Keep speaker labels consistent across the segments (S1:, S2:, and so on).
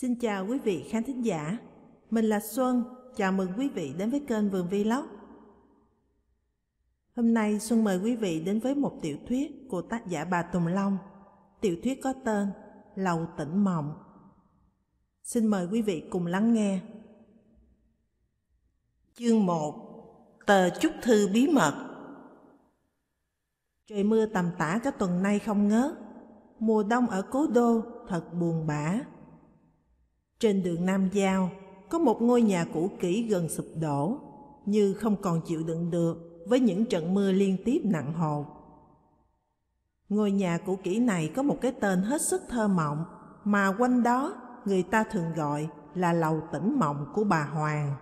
S1: Xin chào quý vị khán thính giả. Mình là Xuân, chào mừng quý vị đến với kênh Vườn Vlog. Hôm nay Xuân mời quý vị đến với một tiểu thuyết của tác giả bà Tùng Long. Tiểu thuyết có tên Lầu Tỉnh Mộng. Xin mời quý vị cùng lắng nghe. Chương 1 Tờ chúc thư bí mật Trời mưa tầm tã cả tuần nay không ngớt. Mùa đông ở cố đô thật buồn bã. Trên đường Nam Giao có một ngôi nhà cũ kỹ gần sụp đổ, như không còn chịu đựng được với những trận mưa liên tiếp nặng hồn. Ngôi nhà cũ kỹ này có một cái tên hết sức thơ mộng mà quanh đó người ta thường gọi là lầu tỉnh mộng của bà Hoàng.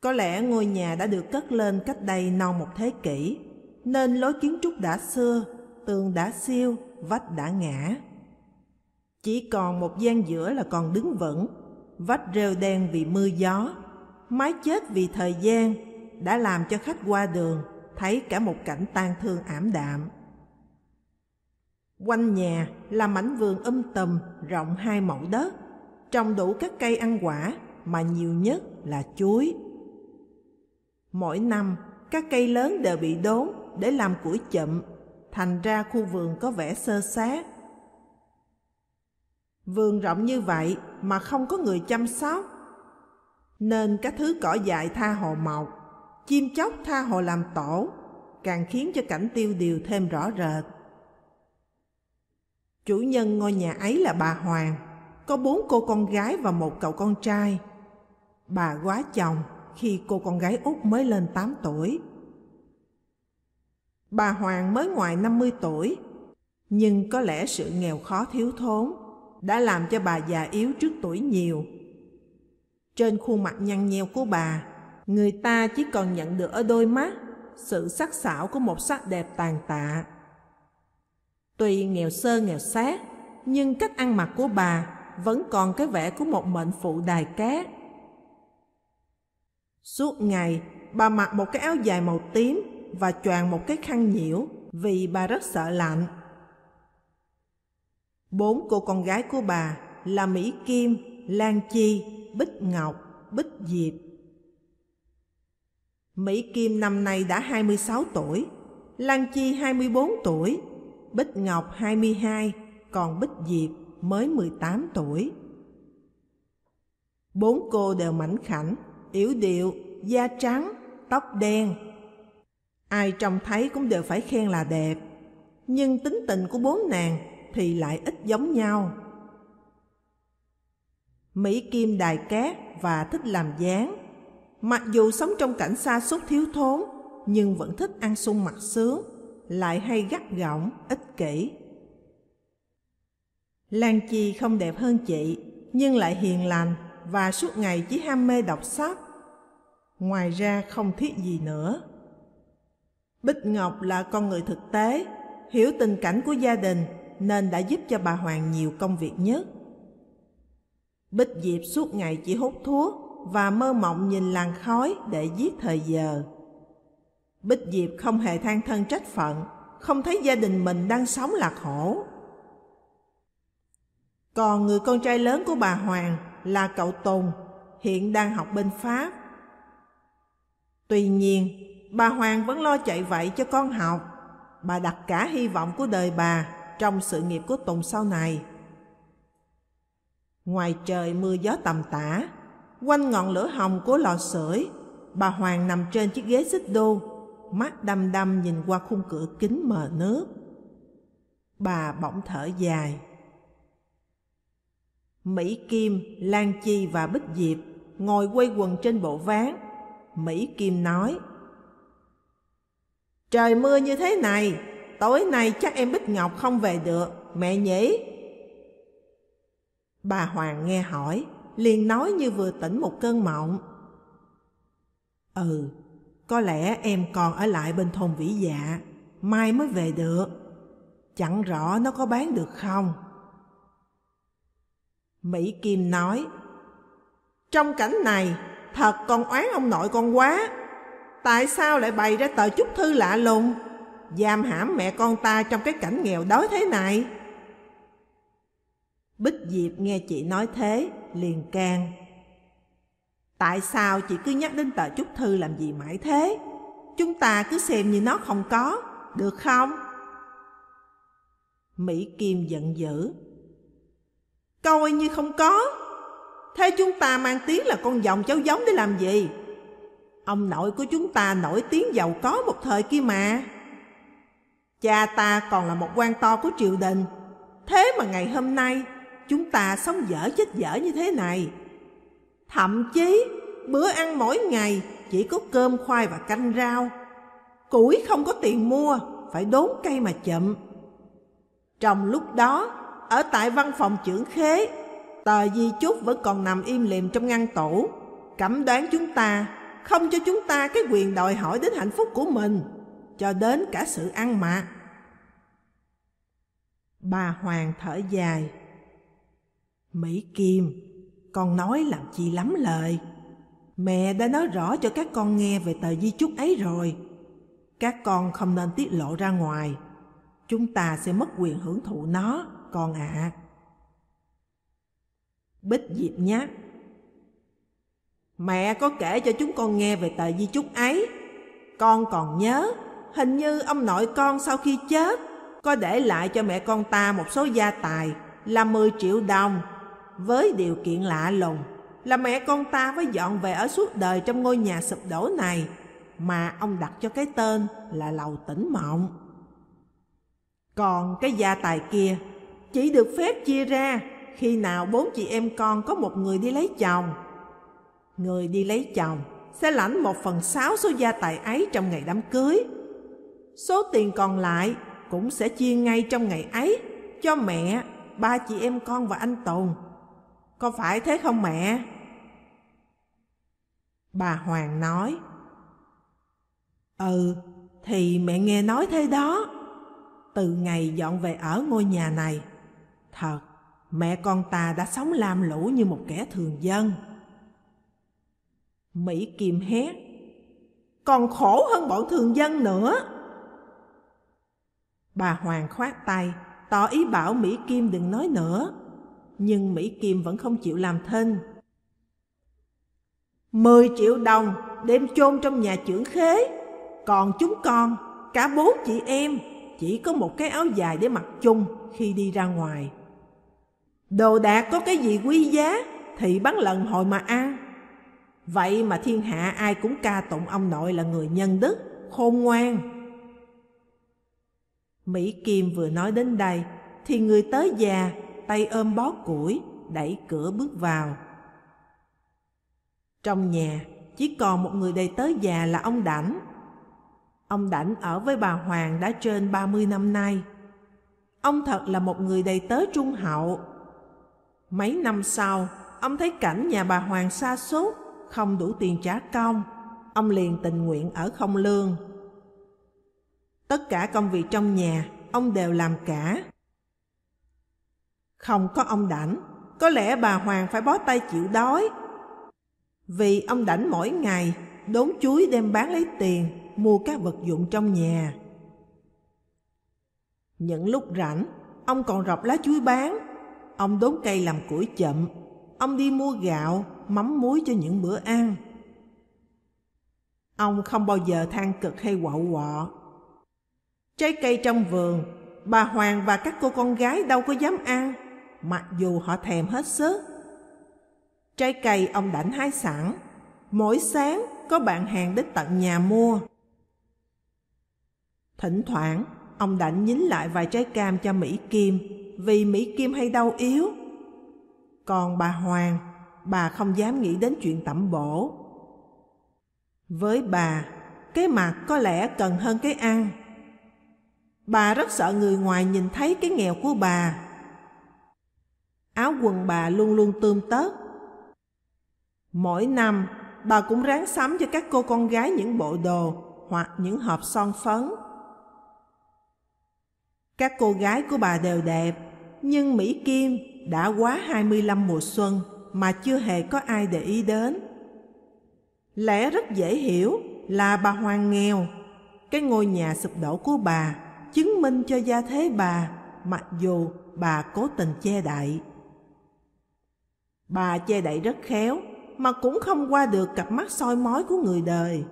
S1: Có lẽ ngôi nhà đã được cất lên cách đây non một thế kỷ, nên lối kiến trúc đã xưa, tường đã siêu, vách đã ngã. Chỉ còn một gian giữa là còn đứng vững, vách rêu đen vì mưa gió, mái chết vì thời gian đã làm cho khách qua đường thấy cả một cảnh tan thương ảm đạm. Quanh nhà là mảnh vườn um tùm rộng hai mẫu đất, trồng đủ các cây ăn quả mà nhiều nhất là chuối. Mỗi năm, các cây lớn đều bị đốn để làm củi chậm, thành ra khu vườn có vẻ sơ sát. Vườn rộng như vậy mà không có người chăm sóc, nên các thứ cỏ dại tha hồ mọc, chim chóc tha hồ làm tổ, càng khiến cho cảnh tiêu điều thêm rõ rệt. Chủ nhân ngôi nhà ấy là bà Hoàng, có bốn cô con gái và một cậu con trai. Bà quá chồng khi cô con gái út mới lên 8 tuổi. Bà Hoàng mới ngoài 50 tuổi, nhưng có lẽ sự nghèo khó thiếu thốn đã làm cho bà già yếu trước tuổi nhiều. Trên khuôn mặt nhăn nheo của bà, người ta chỉ còn nhận được ở đôi mắt sự sắc sảo của một sắc đẹp tàn tạ. Tuy nghèo sơ nghèo sát, nhưng cách ăn mặc của bà vẫn còn cái vẻ của một mệnh phụ đài cát. Suốt ngày, bà mặc một cái áo dài màu tím và choàng một cái khăn nhiễu vì bà rất sợ lạnh. Bốn cô con gái của bà là Mỹ Kim, Lan Chi, Bích Ngọc, Bích Diệp. Mỹ Kim năm nay đã 26 tuổi, Lan Chi 24 tuổi, Bích Ngọc 22, còn Bích Diệp mới 18 tuổi. Bốn cô đều mảnh khảnh, yếu điệu, da trắng, tóc đen. Ai trông thấy cũng đều phải khen là đẹp, nhưng tính tình của bốn nàng thì lại ít giống nhau. Mỹ Kim đài cát và thích làm dáng. Mặc dù sống trong cảnh xa xúc thiếu thốn, nhưng vẫn thích ăn sung mặc sướng, lại hay gắt gỏng, ích kỷ. Lan Chi không đẹp hơn chị, nhưng lại hiền lành và suốt ngày chỉ ham mê đọc sách. Ngoài ra không thiết gì nữa. Bích Ngọc là con người thực tế, hiểu tình cảnh của gia đình nên đã giúp cho bà Hoàng nhiều công việc nhất. Bích Diệp suốt ngày chỉ hút thuốc và mơ mộng nhìn làn khói để giết thời giờ. Bích Diệp không hề than thân trách phận, không thấy gia đình mình đang sống lạc khổ. Còn người con trai lớn của bà Hoàng là cậu Tùng, hiện đang học bên Pháp. Tuy nhiên, bà Hoàng vẫn lo chạy vậy cho con học. Bà đặt cả hy vọng của đời bà trong sự nghiệp của Tùng sau này. Ngoài trời mưa gió tầm tã, quanh ngọn lửa hồng của lò sưởi, bà Hoàng nằm trên chiếc ghế xích đu, mắt đăm đăm nhìn qua khung cửa kính mờ nước. Bà bỗng thở dài. Mỹ Kim, Lan Chi và Bích Diệp ngồi quay quần trên bộ ván. Mỹ Kim nói, Trời mưa như thế này, tối nay chắc em Bích Ngọc không về được, mẹ nhỉ? Bà Hoàng nghe hỏi, liền nói như vừa tỉnh một cơn mộng. Ừ, có lẽ em còn ở lại bên thôn Vĩ Dạ, mai mới về được. Chẳng rõ nó có bán được không? Mỹ Kim nói, Trong cảnh này, thật con oán ông nội con quá. Tại sao lại bày ra tờ chúc thư lạ lùng? Giam hãm mẹ con ta trong cái cảnh nghèo đói thế này. Bích Diệp nghe chị nói thế, liền can. Tại sao chị cứ nhắc đến tờ chúc thư làm gì mãi thế? Chúng ta cứ xem như nó không có, được không? Mỹ Kim giận dữ. Coi như không có. Thế chúng ta mang tiếng là con dòng cháu giống để làm gì? Ông nội của chúng ta nổi tiếng giàu có một thời kia mà. Cha ta còn là một quan to của triều đình. Thế mà ngày hôm nay chúng ta sống dở chết dở như thế này. Thậm chí bữa ăn mỗi ngày chỉ có cơm khoai và canh rau. Củi không có tiền mua, phải đốn cây mà chậm. Trong lúc đó, ở tại văn phòng trưởng khế, tờ di chúc vẫn còn nằm im lìm trong ngăn tủ. Cẩm đoán chúng ta, không cho chúng ta cái quyền đòi hỏi đến hạnh phúc của mình, cho đến cả sự ăn mặc. Bà Hoàng thở dài. Mỹ Kim, con nói làm chi lắm lời. Mẹ đã nói rõ cho các con nghe về tờ di chúc ấy rồi. Các con không nên tiết lộ ra ngoài. Chúng ta sẽ mất quyền hưởng thụ nó, con ạ. À. Bích Diệp nhắc. Mẹ có kể cho chúng con nghe về tờ di chúc ấy. Con còn nhớ, hình như ông nội con sau khi chết có để lại cho mẹ con ta một số gia tài là 10 triệu đồng với điều kiện lạ lùng là mẹ con ta phải dọn về ở suốt đời trong ngôi nhà sụp đổ này mà ông đặt cho cái tên là Lầu Tĩnh Mộng. Còn cái gia tài kia chỉ được phép chia ra, khi nào bốn chị em con có một người đi lấy chồng. Người đi lấy chồng sẽ lãnh một phần sáu số gia tài ấy trong ngày đám cưới. Số tiền còn lại cũng sẽ chia ngay trong ngày ấy cho mẹ, ba chị em con và anh Tùng. Có phải thế không mẹ? Bà Hoàng nói. Ừ, thì mẹ nghe nói thế đó. Từ ngày dọn về ở ngôi nhà này, thật, mẹ con ta đã sống lam lũ như một kẻ thường dân. Mỹ Kim hét, còn khổ hơn bọn thường dân nữa. Bà Hoàng khoát tay, tỏ ý bảo Mỹ Kim đừng nói nữa. Nhưng Mỹ Kim vẫn không chịu làm thân Mười triệu đồng đem chôn trong nhà trưởng khế. Còn chúng con, cả bốn chị em, chỉ có một cái áo dài để mặc chung khi đi ra ngoài. Đồ đạc có cái gì quý giá thì bán lần hồi mà ăn. Vậy mà thiên hạ ai cũng ca tụng ông nội là người nhân đức, khôn ngoan. Mỹ Kim vừa nói đến đây thì người tới già tay ôm bó củi đẩy cửa bước vào. Trong nhà chỉ còn một người đầy tới già là ông Đảnh. Ông Đảnh ở với bà Hoàng đã trên 30 năm nay. Ông thật là một người đầy tớ trung hậu. Mấy năm sau, ông thấy cảnh nhà bà Hoàng xa sút không đủ tiền trả công. Ông liền tình nguyện ở không lương. Tất cả công việc trong nhà, ông đều làm cả. Không có ông Đảnh, có lẽ bà Hoàng phải bó tay chịu đói. Vì ông Đảnh mỗi ngày đốn chuối đem bán lấy tiền, mua các vật dụng trong nhà. Những lúc rảnh, ông còn rọc lá chuối bán. Ông đốn cây làm củi chậm. Ông đi mua gạo, mắm muối cho những bữa ăn. Ông không bao giờ than cực hay quạo quọ. Trái cây trong vườn, bà Hoàng và các cô con gái đâu có dám ăn, mặc dù họ thèm hết sức. Trái cây ông đảnh hái sẵn, mỗi sáng có bạn hàng đến tận nhà mua. Thỉnh thoảng, ông đảnh nhín lại vài trái cam cho Mỹ Kim, vì Mỹ Kim hay đau yếu. Còn bà Hoàng, bà không dám nghĩ đến chuyện tẩm bổ. Với bà, cái mặt có lẽ cần hơn cái ăn. Bà rất sợ người ngoài nhìn thấy cái nghèo của bà. Áo quần bà luôn luôn tươm tớt Mỗi năm, bà cũng ráng sắm cho các cô con gái những bộ đồ hoặc những hộp son phấn. Các cô gái của bà đều đẹp, nhưng Mỹ Kim đã quá 25 mùa xuân mà chưa hề có ai để ý đến. Lẽ rất dễ hiểu là bà Hoàng nghèo, cái ngôi nhà sụp đổ của bà chứng minh cho gia thế bà, mặc dù bà cố tình che đậy. Bà che đậy rất khéo, mà cũng không qua được cặp mắt soi mói của người đời.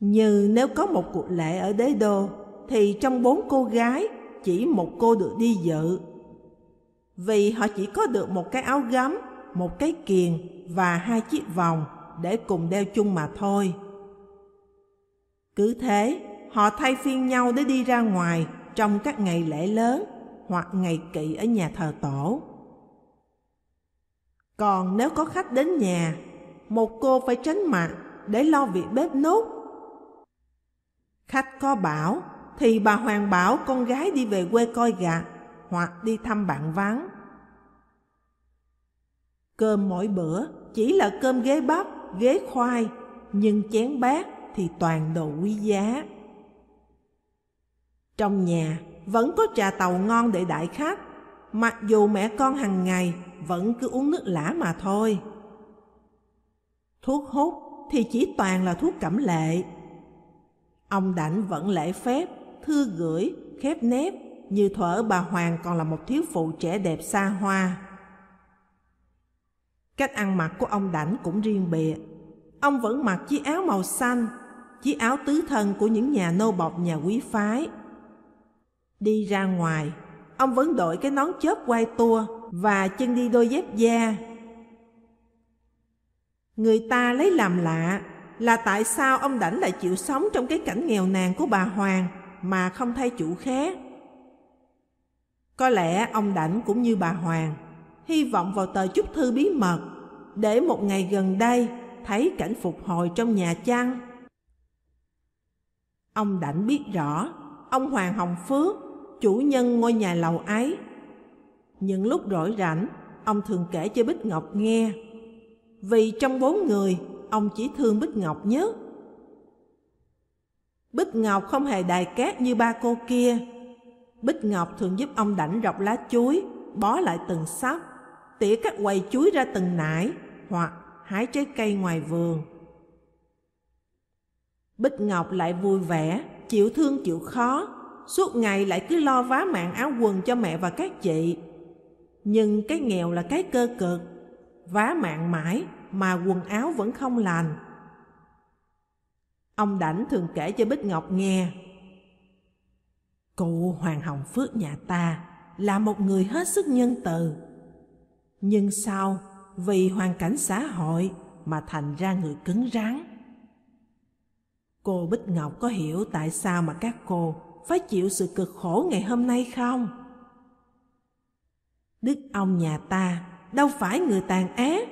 S1: Như nếu có một cuộc lễ ở đế đô, thì trong bốn cô gái chỉ một cô được đi dự. Vì họ chỉ có được một cái áo gấm, một cái kiền và hai chiếc vòng để cùng đeo chung mà thôi. Cứ thế, họ thay phiên nhau để đi ra ngoài trong các ngày lễ lớn hoặc ngày kỵ ở nhà thờ tổ. Còn nếu có khách đến nhà, một cô phải tránh mặt để lo việc bếp nốt. Khách có bảo thì bà Hoàng bảo con gái đi về quê coi gà hoặc đi thăm bạn vắng. Cơm mỗi bữa chỉ là cơm ghế bắp, ghế khoai, nhưng chén bát thì toàn đồ quý giá. Trong nhà vẫn có trà tàu ngon để đại khách, mặc dù mẹ con hàng ngày vẫn cứ uống nước lã mà thôi. Thuốc hút thì chỉ toàn là thuốc cẩm lệ. Ông Đảnh vẫn lễ phép, thư gửi, khép nép, như thuở bà Hoàng còn là một thiếu phụ trẻ đẹp xa hoa. Cách ăn mặc của ông Đảnh cũng riêng biệt. Ông vẫn mặc chiếc áo màu xanh, chiếc áo tứ thân của những nhà nô bọc nhà quý phái. Đi ra ngoài, ông vẫn đội cái nón chớp quay tua và chân đi đôi dép da. Người ta lấy làm lạ là tại sao ông Đảnh lại chịu sống trong cái cảnh nghèo nàn của bà Hoàng mà không thay chủ khác. Có lẽ ông Đảnh cũng như bà Hoàng, hy vọng vào tờ chúc thư bí mật để một ngày gần đây thấy cảnh phục hồi trong nhà chăng. Ông Đảnh biết rõ, ông Hoàng Hồng Phước, chủ nhân ngôi nhà lầu ấy. Những lúc rỗi rảnh, ông thường kể cho Bích Ngọc nghe. Vì trong bốn người, ông chỉ thương Bích Ngọc nhất. Bích Ngọc không hề đài cát như ba cô kia. Bích Ngọc thường giúp ông đảnh rọc lá chuối, bó lại từng sắp, tỉa các quầy chuối ra từng nải, hoặc hái trái cây ngoài vườn. Bích Ngọc lại vui vẻ, chịu thương chịu khó, suốt ngày lại cứ lo vá mạng áo quần cho mẹ và các chị. Nhưng cái nghèo là cái cơ cực, vá mạng mãi mà quần áo vẫn không lành. Ông Đảnh thường kể cho Bích Ngọc nghe. Cụ Hoàng Hồng Phước nhà ta là một người hết sức nhân từ. Nhưng sau, vì hoàn cảnh xã hội mà thành ra người cứng rắn. Cô Bích Ngọc có hiểu tại sao mà các cô phải chịu sự cực khổ ngày hôm nay không? Đức ông nhà ta đâu phải người tàn ác.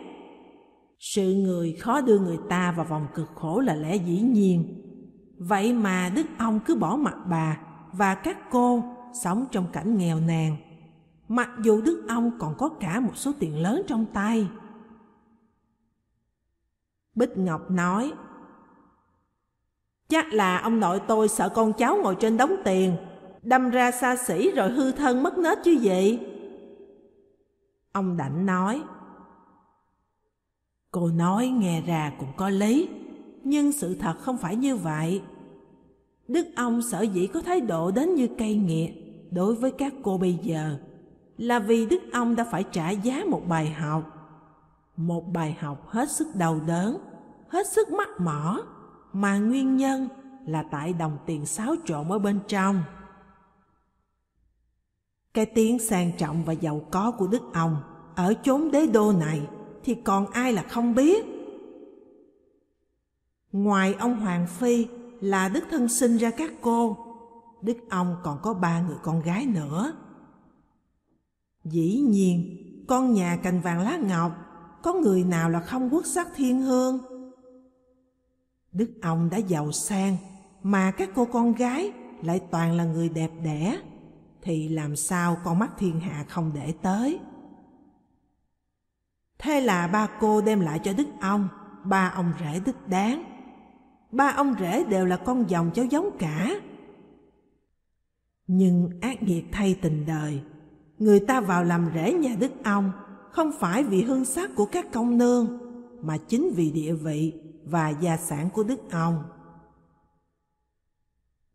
S1: Sự người khó đưa người ta vào vòng cực khổ là lẽ dĩ nhiên. Vậy mà Đức ông cứ bỏ mặt bà và các cô sống trong cảnh nghèo nàn. Mặc dù Đức ông còn có cả một số tiền lớn trong tay. Bích Ngọc nói, Chắc là ông nội tôi sợ con cháu ngồi trên đống tiền, đâm ra xa xỉ rồi hư thân mất nết chứ gì. Ông Đảnh nói, Cô nói nghe ra cũng có lý, nhưng sự thật không phải như vậy. Đức ông sở dĩ có thái độ đến như cây nghiệt đối với các cô bây giờ là vì Đức ông đã phải trả giá một bài học. Một bài học hết sức đau đớn, hết sức mắc mỏ, mà nguyên nhân là tại đồng tiền xáo trộn ở bên trong. Cái tiếng sang trọng và giàu có của Đức ông ở chốn đế đô này thì còn ai là không biết. Ngoài ông Hoàng Phi là Đức thân sinh ra các cô, Đức ông còn có ba người con gái nữa. Dĩ nhiên, con nhà cành vàng lá ngọc, có người nào là không quốc sắc thiên hương? Đức ông đã giàu sang, mà các cô con gái lại toàn là người đẹp đẽ, thì làm sao con mắt thiên hạ không để tới? Thế là ba cô đem lại cho Đức ông ba ông rể đích đáng. Ba ông rể đều là con dòng cháu giống cả. Nhưng ác nghiệt thay tình đời, người ta vào làm rể nhà Đức ông không phải vì hương sắc của các công nương, mà chính vì địa vị và gia sản của Đức ông.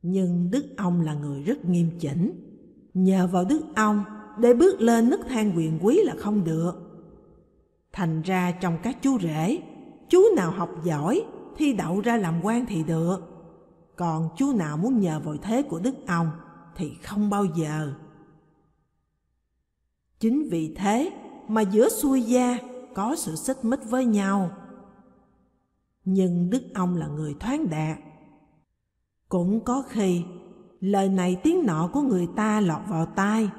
S1: Nhưng Đức ông là người rất nghiêm chỉnh. Nhờ vào Đức ông để bước lên nấc thang quyền quý là không được. Thành ra trong các chú rể, chú nào học giỏi thi đậu ra làm quan thì được. Còn chú nào muốn nhờ vội thế của đức ông thì không bao giờ. Chính vì thế mà giữa xuôi gia có sự xích mích với nhau. Nhưng đức ông là người thoáng đạt. Cũng có khi lời này tiếng nọ của người ta lọt vào tai,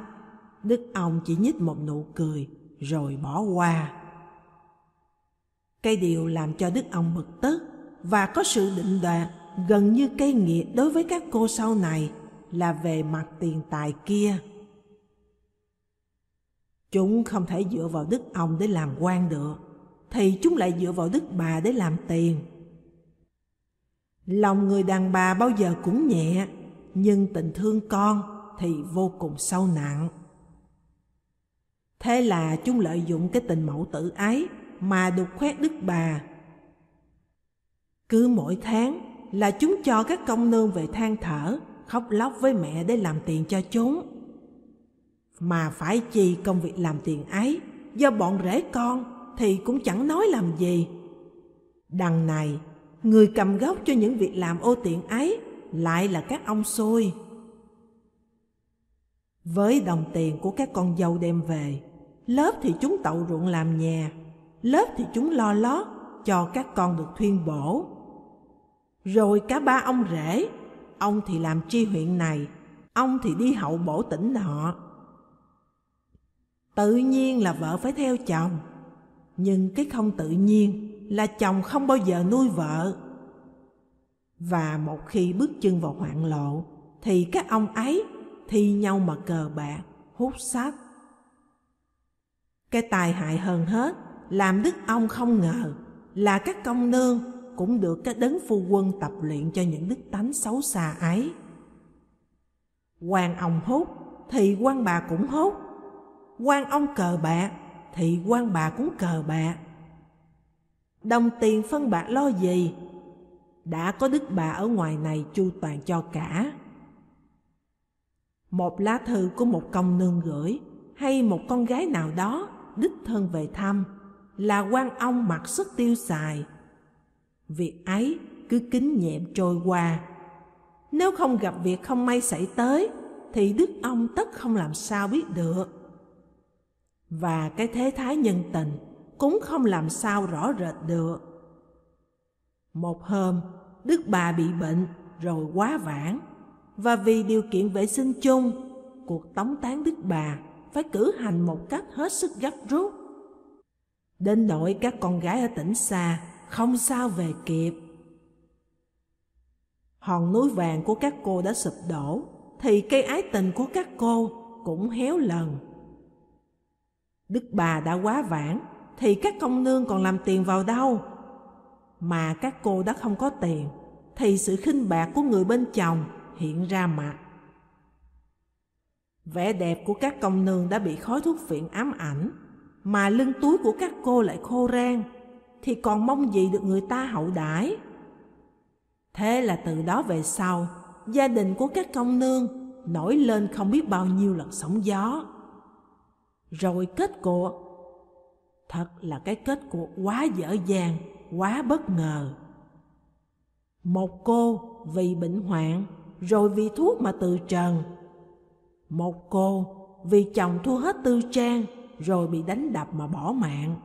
S1: đức ông chỉ nhích một nụ cười rồi bỏ qua. Cái điều làm cho đức ông bực tức và có sự định đoạt gần như cây nghĩa đối với các cô sau này là về mặt tiền tài kia. Chúng không thể dựa vào đức ông để làm quan được, thì chúng lại dựa vào đức bà để làm tiền. Lòng người đàn bà bao giờ cũng nhẹ, nhưng tình thương con thì vô cùng sâu nặng. Thế là chúng lợi dụng cái tình mẫu tử ái mà đục khoét đức bà. Cứ mỗi tháng là chúng cho các công nương về than thở, khóc lóc với mẹ để làm tiền cho chúng. Mà phải chi công việc làm tiền ấy, do bọn rể con thì cũng chẳng nói làm gì. Đằng này, người cầm gốc cho những việc làm ô tiện ấy lại là các ông xôi. Với đồng tiền của các con dâu đem về, lớp thì chúng tậu ruộng làm nhà, lớp thì chúng lo lót cho các con được thuyên bổ. Rồi cả ba ông rể, ông thì làm tri huyện này, ông thì đi hậu bổ tỉnh nọ. Tự nhiên là vợ phải theo chồng, nhưng cái không tự nhiên là chồng không bao giờ nuôi vợ. Và một khi bước chân vào hoạn lộ, thì các ông ấy thi nhau mà cờ bạc, hút sách. Cái tài hại hơn hết, làm đức ông không ngờ là các công nương cũng được các đấng phu quân tập luyện cho những đức tánh xấu xa ấy. quan ông hút thì quan bà cũng hút, quan ông cờ bạc thì quan bà cũng cờ bạc. Đồng tiền phân bạc lo gì? Đã có đức bà ở ngoài này chu toàn cho cả. Một lá thư của một công nương gửi hay một con gái nào đó đích thân về thăm là quan ông mặc sức tiêu xài. Việc ấy cứ kính nhẹm trôi qua. Nếu không gặp việc không may xảy tới, thì đức ông tất không làm sao biết được. Và cái thế thái nhân tình cũng không làm sao rõ rệt được. Một hôm, đức bà bị bệnh rồi quá vãng, và vì điều kiện vệ sinh chung, cuộc tống tán đức bà phải cử hành một cách hết sức gấp rút. Đến nỗi các con gái ở tỉnh xa không sao về kịp. Hòn núi vàng của các cô đã sụp đổ, thì cây ái tình của các cô cũng héo lần. Đức bà đã quá vãng, thì các công nương còn làm tiền vào đâu? Mà các cô đã không có tiền, thì sự khinh bạc của người bên chồng hiện ra mặt. Vẻ đẹp của các công nương đã bị khói thuốc phiện ám ảnh, mà lưng túi của các cô lại khô rang, thì còn mong gì được người ta hậu đãi. Thế là từ đó về sau, gia đình của các công nương nổi lên không biết bao nhiêu lần sóng gió. Rồi kết cuộc, thật là cái kết cuộc quá dở dàng, quá bất ngờ. Một cô vì bệnh hoạn, rồi vì thuốc mà từ trần. Một cô vì chồng thua hết tư trang, rồi bị đánh đập mà bỏ mạng.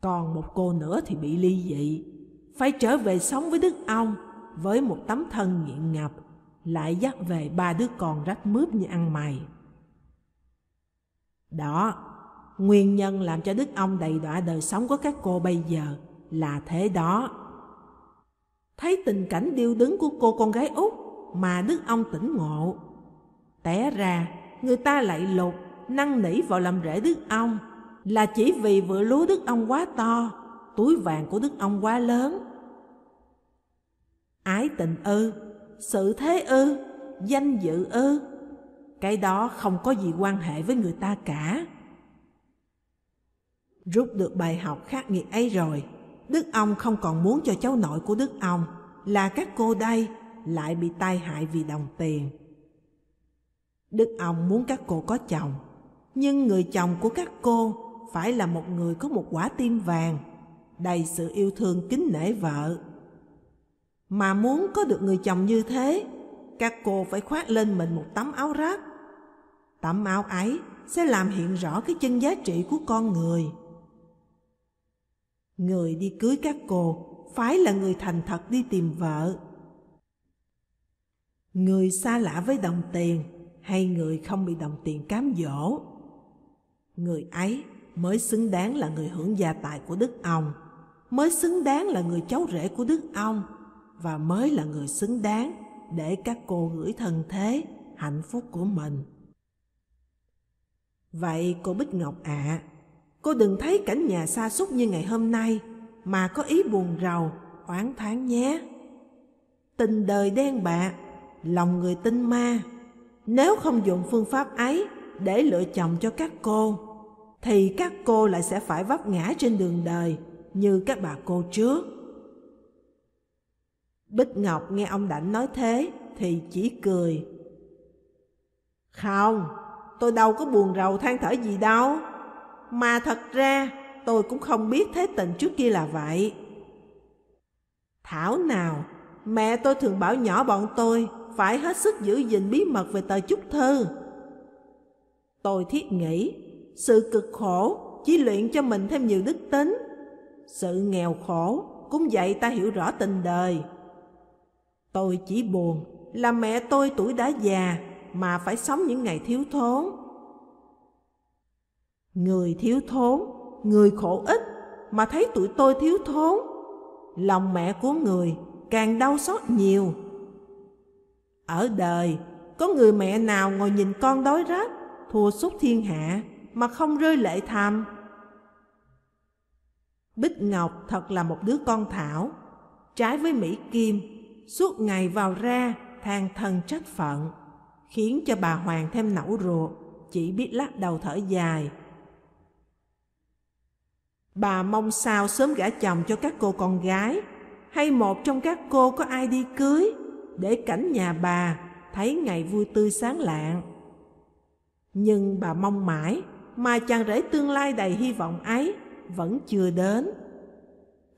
S1: Còn một cô nữa thì bị ly dị, phải trở về sống với Đức ông với một tấm thân nghiện ngập, lại dắt về ba đứa con rách mướp như ăn mày. Đó, nguyên nhân làm cho Đức ông đầy đọa đời sống của các cô bây giờ là thế đó. Thấy tình cảnh điêu đứng của cô con gái út mà Đức ông tỉnh ngộ. Té ra, người ta lại lột năn nỉ vào làm rễ Đức ông là chỉ vì vựa lúa Đức ông quá to, túi vàng của Đức ông quá lớn. Ái tình ư, sự thế ư, danh dự ư, cái đó không có gì quan hệ với người ta cả. Rút được bài học khắc nghiệt ấy rồi, Đức ông không còn muốn cho cháu nội của Đức ông là các cô đây lại bị tai hại vì đồng tiền. Đức ông muốn các cô có chồng, nhưng người chồng của các cô phải là một người có một quả tim vàng, đầy sự yêu thương kính nể vợ. Mà muốn có được người chồng như thế, các cô phải khoác lên mình một tấm áo ráp. Tấm áo ấy sẽ làm hiện rõ cái chân giá trị của con người. Người đi cưới các cô phải là người thành thật đi tìm vợ. Người xa lạ với đồng tiền hay người không bị đồng tiền cám dỗ. Người ấy mới xứng đáng là người hưởng gia tài của Đức ông, mới xứng đáng là người cháu rể của Đức ông và mới là người xứng đáng để các cô gửi thân thế hạnh phúc của mình. Vậy cô Bích Ngọc ạ, à, cô đừng thấy cảnh nhà xa xúc như ngày hôm nay mà có ý buồn rầu, oán thán nhé. Tình đời đen bạc, lòng người tinh ma, nếu không dùng phương pháp ấy để lựa chồng cho các cô, thì các cô lại sẽ phải vấp ngã trên đường đời như các bà cô trước. Bích Ngọc nghe ông Đảnh nói thế thì chỉ cười. Không, tôi đâu có buồn rầu than thở gì đâu. Mà thật ra tôi cũng không biết thế tình trước kia là vậy. Thảo nào, mẹ tôi thường bảo nhỏ bọn tôi phải hết sức giữ gìn bí mật về tờ chúc thư. Tôi thiết nghĩ, sự cực khổ chỉ luyện cho mình thêm nhiều đức tính. Sự nghèo khổ cũng dạy ta hiểu rõ tình đời. Tôi chỉ buồn là mẹ tôi tuổi đã già mà phải sống những ngày thiếu thốn. Người thiếu thốn, người khổ ích mà thấy tụi tôi thiếu thốn. Lòng mẹ của người càng đau xót nhiều. Ở đời, có người mẹ nào ngồi nhìn con đói rách, thua suốt thiên hạ mà không rơi lệ tham? Bích Ngọc thật là một đứa con thảo, trái với Mỹ Kim, suốt ngày vào ra than thân trách phận, khiến cho bà Hoàng thêm nẫu ruột, chỉ biết lắc đầu thở dài. Bà mong sao sớm gả chồng cho các cô con gái, hay một trong các cô có ai đi cưới, để cảnh nhà bà thấy ngày vui tươi sáng lạng. Nhưng bà mong mãi mà chàng rể tương lai đầy hy vọng ấy vẫn chưa đến.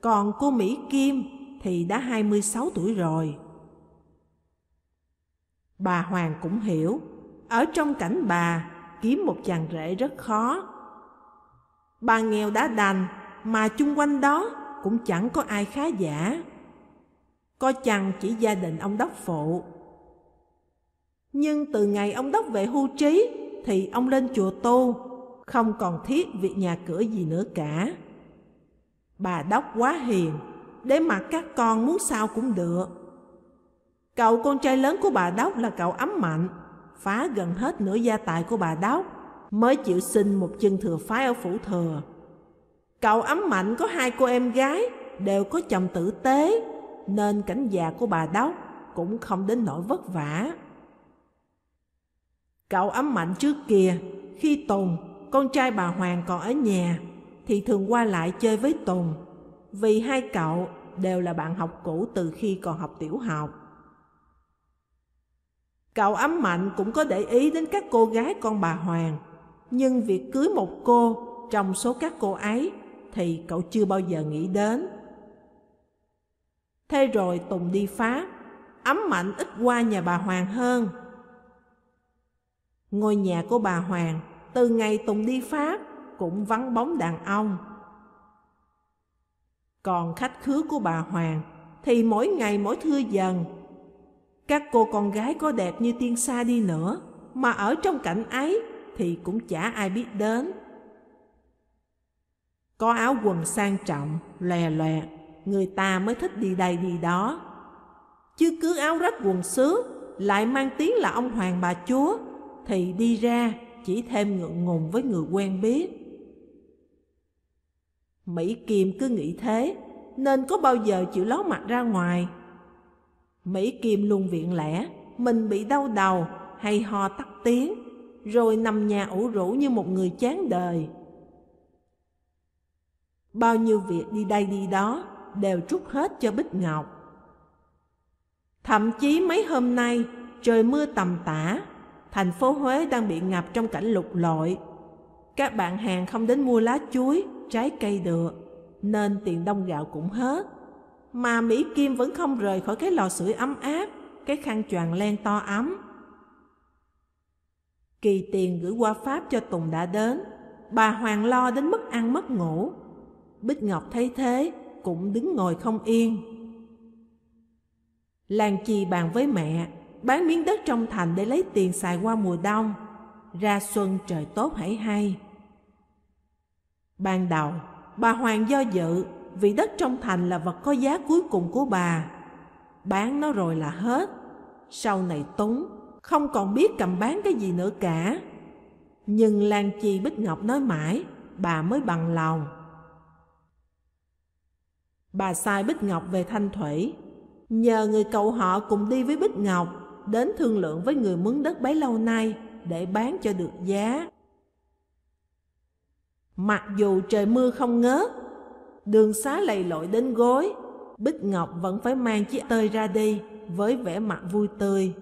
S1: Còn cô Mỹ Kim thì đã 26 tuổi rồi. Bà Hoàng cũng hiểu, ở trong cảnh bà kiếm một chàng rể rất khó. Bà nghèo đã đành, mà chung quanh đó cũng chẳng có ai khá giả. Có chăng chỉ gia đình ông đốc phụ. Nhưng từ ngày ông đốc về hưu trí thì ông lên chùa tu, không còn thiết việc nhà cửa gì nữa cả. Bà đốc quá hiền, để mặc các con muốn sao cũng được. Cậu con trai lớn của bà Đốc là cậu ấm mạnh, phá gần hết nửa gia tài của bà Đốc, mới chịu sinh một chân thừa phái ở phủ thừa. Cậu ấm mạnh có hai cô em gái, đều có chồng tử tế, nên cảnh già của bà Đốc cũng không đến nỗi vất vả. Cậu ấm mạnh trước kia, khi Tùng, con trai bà Hoàng còn ở nhà, thì thường qua lại chơi với Tùng, vì hai cậu đều là bạn học cũ từ khi còn học tiểu học. Cậu ấm mạnh cũng có để ý đến các cô gái con bà Hoàng, nhưng việc cưới một cô trong số các cô ấy thì cậu chưa bao giờ nghĩ đến. Thế rồi Tùng đi Pháp, ấm mạnh ít qua nhà bà Hoàng hơn. Ngôi nhà của bà Hoàng từ ngày Tùng đi Pháp cũng vắng bóng đàn ông. Còn khách khứa của bà Hoàng thì mỗi ngày mỗi thưa dần các cô con gái có đẹp như tiên sa đi nữa, mà ở trong cảnh ấy thì cũng chả ai biết đến. Có áo quần sang trọng, lè lè, người ta mới thích đi đây đi đó. Chứ cứ áo rách quần xứ, lại mang tiếng là ông hoàng bà chúa, thì đi ra chỉ thêm ngượng ngùng với người quen biết. Mỹ Kim cứ nghĩ thế, nên có bao giờ chịu ló mặt ra ngoài. Mỹ Kim luôn viện lẽ, mình bị đau đầu hay ho tắt tiếng, rồi nằm nhà ủ rũ như một người chán đời. Bao nhiêu việc đi đây đi đó đều trút hết cho Bích Ngọc. Thậm chí mấy hôm nay trời mưa tầm tã, thành phố Huế đang bị ngập trong cảnh lục lội. Các bạn hàng không đến mua lá chuối, trái cây được, nên tiền đông gạo cũng hết. Mà Mỹ Kim vẫn không rời khỏi cái lò sưởi ấm áp, cái khăn choàng len to ấm. Kỳ tiền gửi qua Pháp cho Tùng đã đến, bà Hoàng lo đến mất ăn mất ngủ. Bích Ngọc thấy thế, cũng đứng ngồi không yên. Làng chì bàn với mẹ, bán miếng đất trong thành để lấy tiền xài qua mùa đông. Ra xuân trời tốt hãy hay. Ban đầu, bà Hoàng do dự vì đất trong thành là vật có giá cuối cùng của bà. Bán nó rồi là hết. Sau này túng, không còn biết cầm bán cái gì nữa cả. Nhưng Lan Chi Bích Ngọc nói mãi, bà mới bằng lòng. Bà sai Bích Ngọc về Thanh Thủy, nhờ người cậu họ cùng đi với Bích Ngọc đến thương lượng với người mướn đất bấy lâu nay để bán cho được giá. Mặc dù trời mưa không ngớt, đường xá lầy lội đến gối, Bích Ngọc vẫn phải mang chiếc tơi ra đi với vẻ mặt vui tươi.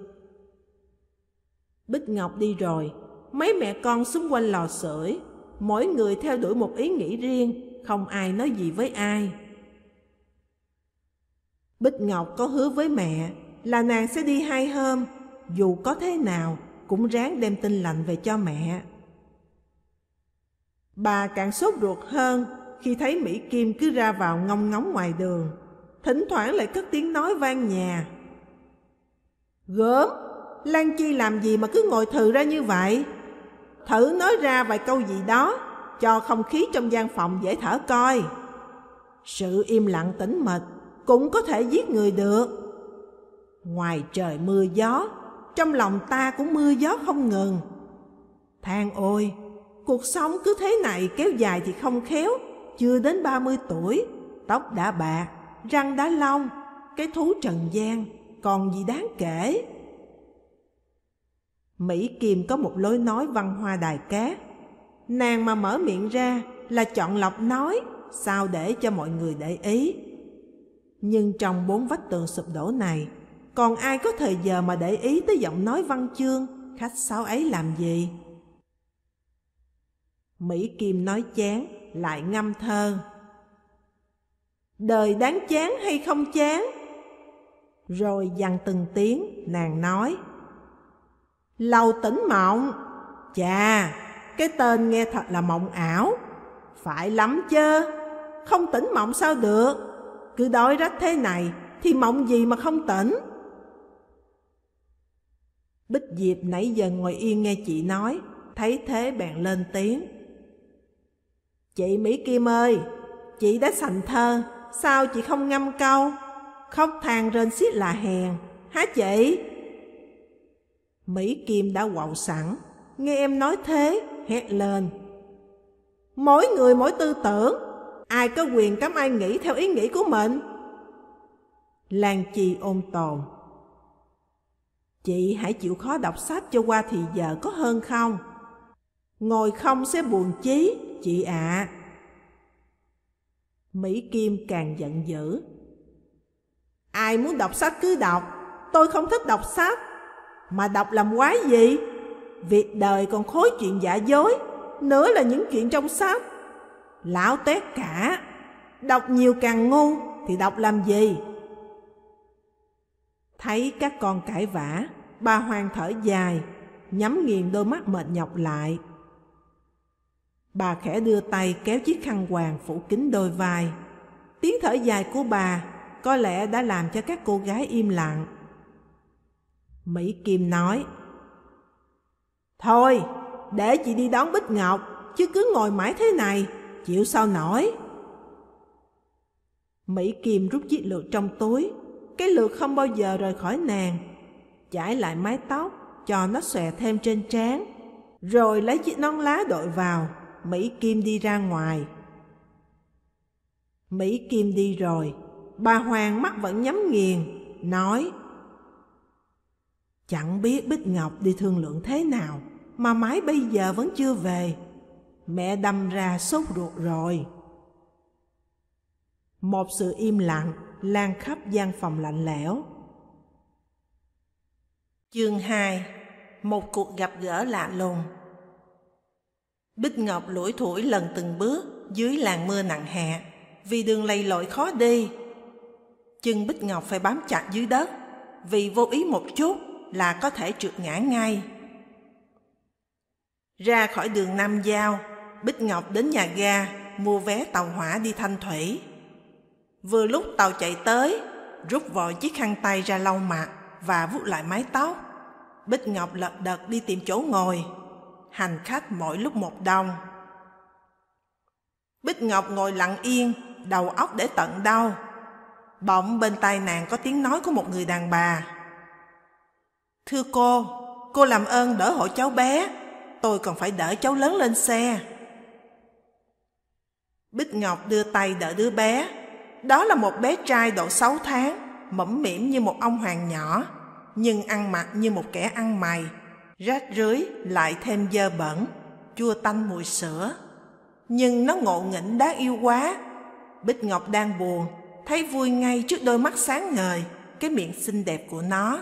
S1: Bích Ngọc đi rồi, mấy mẹ con xung quanh lò sưởi, mỗi người theo đuổi một ý nghĩ riêng, không ai nói gì với ai. Bích Ngọc có hứa với mẹ là nàng sẽ đi hai hôm, dù có thế nào cũng ráng đem tin lành về cho mẹ. Bà càng sốt ruột hơn khi thấy Mỹ Kim cứ ra vào ngông ngóng ngoài đường, thỉnh thoảng lại cất tiếng nói vang nhà. Gớm, Lan Chi làm gì mà cứ ngồi thừ ra như vậy? Thử nói ra vài câu gì đó, cho không khí trong gian phòng dễ thở coi. Sự im lặng tĩnh mịch cũng có thể giết người được. Ngoài trời mưa gió, trong lòng ta cũng mưa gió không ngừng. Than ôi, cuộc sống cứ thế này kéo dài thì không khéo, chưa đến 30 tuổi, tóc đã bạc, răng đã long, cái thú trần gian, còn gì đáng kể. Mỹ Kim có một lối nói văn hoa đài cát. Nàng mà mở miệng ra là chọn lọc nói, sao để cho mọi người để ý. Nhưng trong bốn vách tường sụp đổ này, còn ai có thời giờ mà để ý tới giọng nói văn chương, khách sáo ấy làm gì? Mỹ Kim nói chán, lại ngâm thơ. Đời đáng chán hay không chán? Rồi dằn từng tiếng, nàng nói. lâu tỉnh mộng, chà, cái tên nghe thật là mộng ảo. Phải lắm chứ, không tỉnh mộng sao được, cứ đói rách thế này thì mộng gì mà không tỉnh. Bích Diệp nãy giờ ngồi yên nghe chị nói, thấy thế bèn lên tiếng. Chị Mỹ Kim ơi, chị đã sành thơ, sao chị không ngâm câu? Khóc than rên xiết là hèn, hả chị? Mỹ Kim đã quậu sẵn, nghe em nói thế, hét lên. Mỗi người mỗi tư tưởng, ai có quyền cấm ai nghĩ theo ý nghĩ của mình? Lan Chi ôm tồn. Chị hãy chịu khó đọc sách cho qua thì giờ có hơn không? Ngồi không sẽ buồn chí, chị ạ. À. Mỹ Kim càng giận dữ. Ai muốn đọc sách cứ đọc, tôi không thích đọc sách. Mà đọc làm quái gì? Việc đời còn khối chuyện giả dối, nữa là những chuyện trong sách. Lão tét cả, đọc nhiều càng ngu thì đọc làm gì? Thấy các con cãi vã, bà Hoàng thở dài, nhắm nghiền đôi mắt mệt nhọc lại. Bà khẽ đưa tay kéo chiếc khăn hoàng phủ kín đôi vai. Tiếng thở dài của bà có lẽ đã làm cho các cô gái im lặng. Mỹ Kim nói, Thôi, để chị đi đón Bích Ngọc, chứ cứ ngồi mãi thế này, chịu sao nổi. Mỹ Kim rút chiếc lược trong túi, cái lược không bao giờ rời khỏi nàng. Chải lại mái tóc, cho nó xòe thêm trên trán, rồi lấy chiếc nón lá đội vào, Mỹ Kim đi ra ngoài. Mỹ Kim đi rồi, bà Hoàng mắt vẫn nhắm nghiền, nói Chẳng biết Bích Ngọc đi thương lượng thế nào mà mãi bây giờ vẫn chưa về. Mẹ đâm ra sốt ruột rồi. Một sự im lặng lan khắp gian phòng lạnh lẽo. Chương 2 một cuộc gặp gỡ lạ lùng. Bích Ngọc lủi thủi lần từng bước dưới làn mưa nặng hạ, vì đường lầy lội khó đi. Chân Bích Ngọc phải bám chặt dưới đất, vì vô ý một chút là có thể trượt ngã ngay. Ra khỏi đường Nam Giao, Bích Ngọc đến nhà ga mua vé tàu hỏa đi Thanh Thủy. Vừa lúc tàu chạy tới, rút vội chiếc khăn tay ra lau mặt và vuốt lại mái tóc. Bích Ngọc lật đật đi tìm chỗ ngồi, hành khách mỗi lúc một đồng. Bích Ngọc ngồi lặng yên, đầu óc để tận đau. Bỗng bên tai nàng có tiếng nói của một người đàn bà. Thưa cô, cô làm ơn đỡ hộ cháu bé, tôi còn phải đỡ cháu lớn lên xe. Bích Ngọc đưa tay đỡ đứa bé. Đó là một bé trai độ 6 tháng, mẫm mỉm như một ông hoàng nhỏ, nhưng ăn mặc như một kẻ ăn mày, rác rưới lại thêm dơ bẩn, chua tanh mùi sữa. Nhưng nó ngộ nghĩnh đáng yêu quá. Bích Ngọc đang buồn, thấy vui ngay trước đôi mắt sáng ngời, cái miệng xinh đẹp của nó.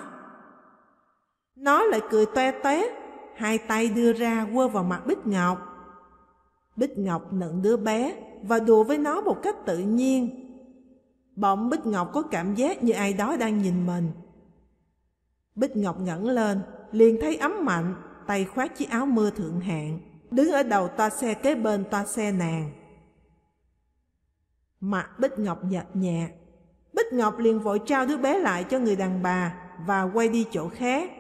S1: Nó lại cười toe toét, hai tay đưa ra quơ vào mặt Bích Ngọc. Bích Ngọc nựng đứa bé và đùa với nó một cách tự nhiên. Bỗng Bích Ngọc có cảm giác như ai đó đang nhìn mình. Bích Ngọc ngẩng lên, liền thấy ấm mạnh, tay khoác chiếc áo mưa thượng hạng, đứng ở đầu toa xe kế bên toa xe nàng. Mặt Bích Ngọc nhợt nhạt, Bích Ngọc liền vội trao đứa bé lại cho người đàn bà và quay đi chỗ khác,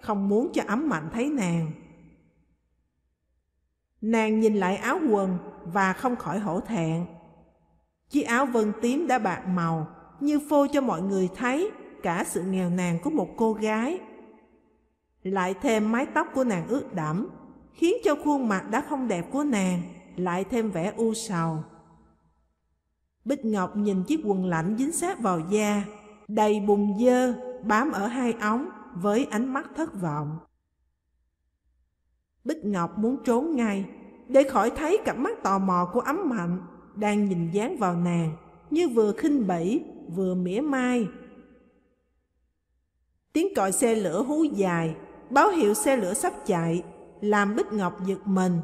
S1: không muốn cho ấm mạnh thấy nàng. Nàng nhìn lại áo quần và không khỏi hổ thẹn. Chiếc áo vân tím đã bạc màu, như phô cho mọi người thấy cả sự nghèo nàn của một cô gái. Lại thêm mái tóc của nàng ướt đẫm, khiến cho khuôn mặt đã không đẹp của nàng lại thêm vẻ u sầu. Bích Ngọc nhìn chiếc quần lạnh dính sát vào da, đầy bùn dơ, bám ở hai ống với ánh mắt thất vọng. Bích Ngọc muốn trốn ngay, để khỏi thấy cặp mắt tò mò của ấm mạnh đang nhìn dán vào nàng như vừa khinh bỉ vừa mỉa mai. Tiếng còi xe lửa hú dài, báo hiệu xe lửa sắp chạy, làm Bích Ngọc giật mình.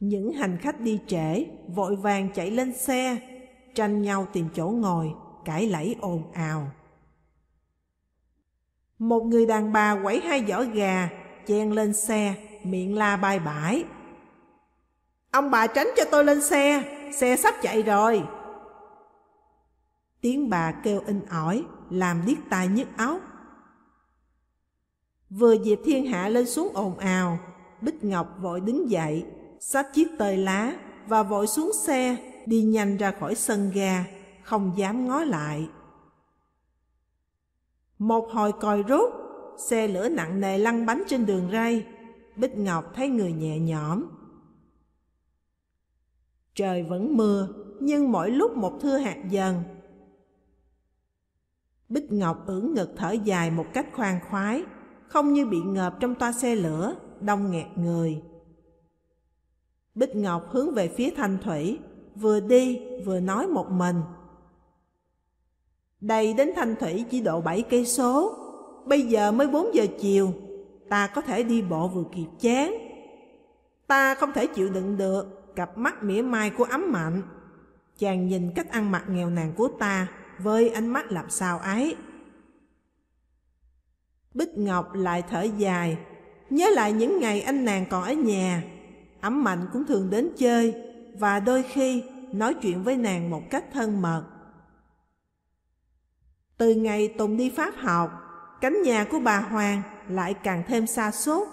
S1: Những hành khách đi trễ, vội vàng chạy lên xe, tranh nhau tìm chỗ ngồi, cãi lẫy ồn ào. Một người đàn bà quẩy hai giỏ gà, chen lên xe, miệng la bài bãi. Ông bà tránh cho tôi lên xe, xe sắp chạy rồi. Tiếng bà kêu in ỏi, làm điếc tai nhức óc. Vừa dịp Thiên Hạ lên xuống ồn ào, Bích Ngọc vội đứng dậy, xách chiếc tời lá và vội xuống xe, đi nhanh ra khỏi sân ga, không dám ngó lại. Một hồi còi rút, xe lửa nặng nề lăn bánh trên đường ray, Bích Ngọc thấy người nhẹ nhõm. Trời vẫn mưa, nhưng mỗi lúc một thưa hạt dần. Bích Ngọc ưỡn ngực thở dài một cách khoan khoái, không như bị ngợp trong toa xe lửa, đông nghẹt người. Bích Ngọc hướng về phía Thanh Thủy, vừa đi vừa nói một mình. Đây đến Thanh Thủy chỉ độ 7 cây số, bây giờ mới 4 giờ chiều, ta có thể đi bộ vừa kịp chán. Ta không thể chịu đựng được cặp mắt mỉa mai của ấm mạnh. Chàng nhìn cách ăn mặc nghèo nàn của ta với ánh mắt làm sao ấy. Bích Ngọc lại thở dài, nhớ lại những ngày anh nàng còn ở nhà. Ấm mạnh cũng thường đến chơi và đôi khi nói chuyện với nàng một cách thân mật. Từ ngày Tùng đi Pháp học, cánh nhà của bà Hoàng lại càng thêm xa xốt.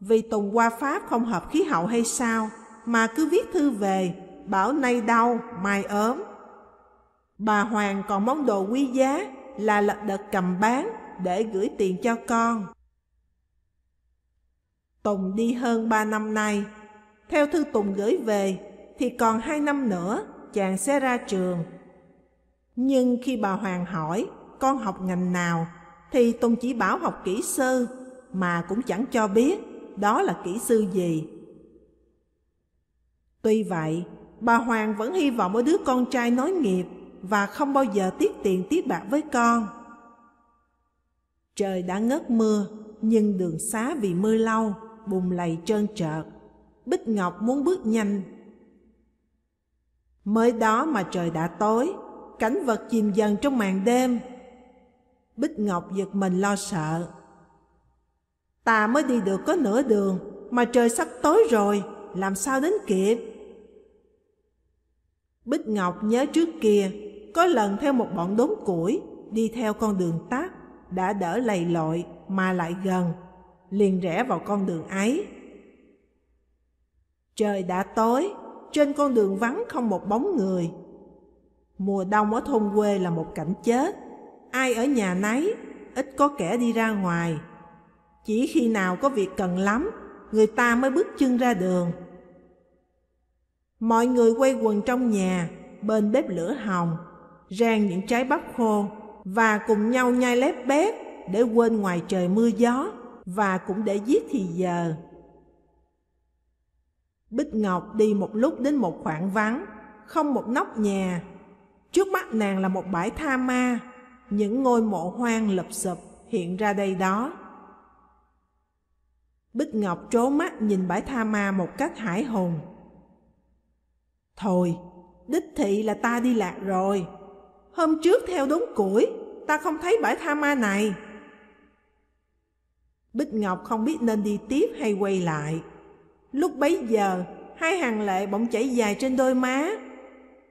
S1: Vì Tùng qua Pháp không hợp khí hậu hay sao mà cứ viết thư về, bảo nay đau, mai ốm. Bà Hoàng còn món đồ quý giá là lật đật cầm bán để gửi tiền cho con. Tùng đi hơn ba năm nay, theo thư Tùng gửi về thì còn hai năm nữa chàng sẽ ra trường. Nhưng khi bà Hoàng hỏi con học ngành nào thì Tùng chỉ bảo học kỹ sư mà cũng chẳng cho biết đó là kỹ sư gì. Tuy vậy, bà Hoàng vẫn hy vọng ở đứa con trai nói nghiệp và không bao giờ tiếc tiền tiếc bạc với con. Trời đã ngớt mưa, nhưng đường xá vì mưa lâu, bùn lầy trơn trợt. Bích Ngọc muốn bước nhanh. Mới đó mà trời đã tối, cảnh vật chìm dần trong màn đêm. Bích Ngọc giật mình lo sợ. Ta mới đi được có nửa đường, mà trời sắp tối rồi, làm sao đến kịp? Bích Ngọc nhớ trước kia, có lần theo một bọn đốn củi, đi theo con đường tắt, đã đỡ lầy lội mà lại gần, liền rẽ vào con đường ấy. Trời đã tối, trên con đường vắng không một bóng người. Mùa đông ở thôn quê là một cảnh chết, ai ở nhà nấy, ít có kẻ đi ra ngoài. Chỉ khi nào có việc cần lắm, người ta mới bước chân ra đường. Mọi người quay quần trong nhà, bên bếp lửa hồng, rang những trái bắp khô và cùng nhau nhai lép bếp để quên ngoài trời mưa gió và cũng để giết thì giờ. Bích Ngọc đi một lúc đến một khoảng vắng, không một nóc nhà. Trước mắt nàng là một bãi tha ma, những ngôi mộ hoang lập sập hiện ra đây đó. Bích Ngọc trố mắt nhìn bãi tha ma một cách hải hùng. Thôi, đích thị là ta đi lạc rồi. Hôm trước theo đốn củi, ta không thấy bãi tha ma này. Bích Ngọc không biết nên đi tiếp hay quay lại. Lúc bấy giờ, hai hàng lệ bỗng chảy dài trên đôi má.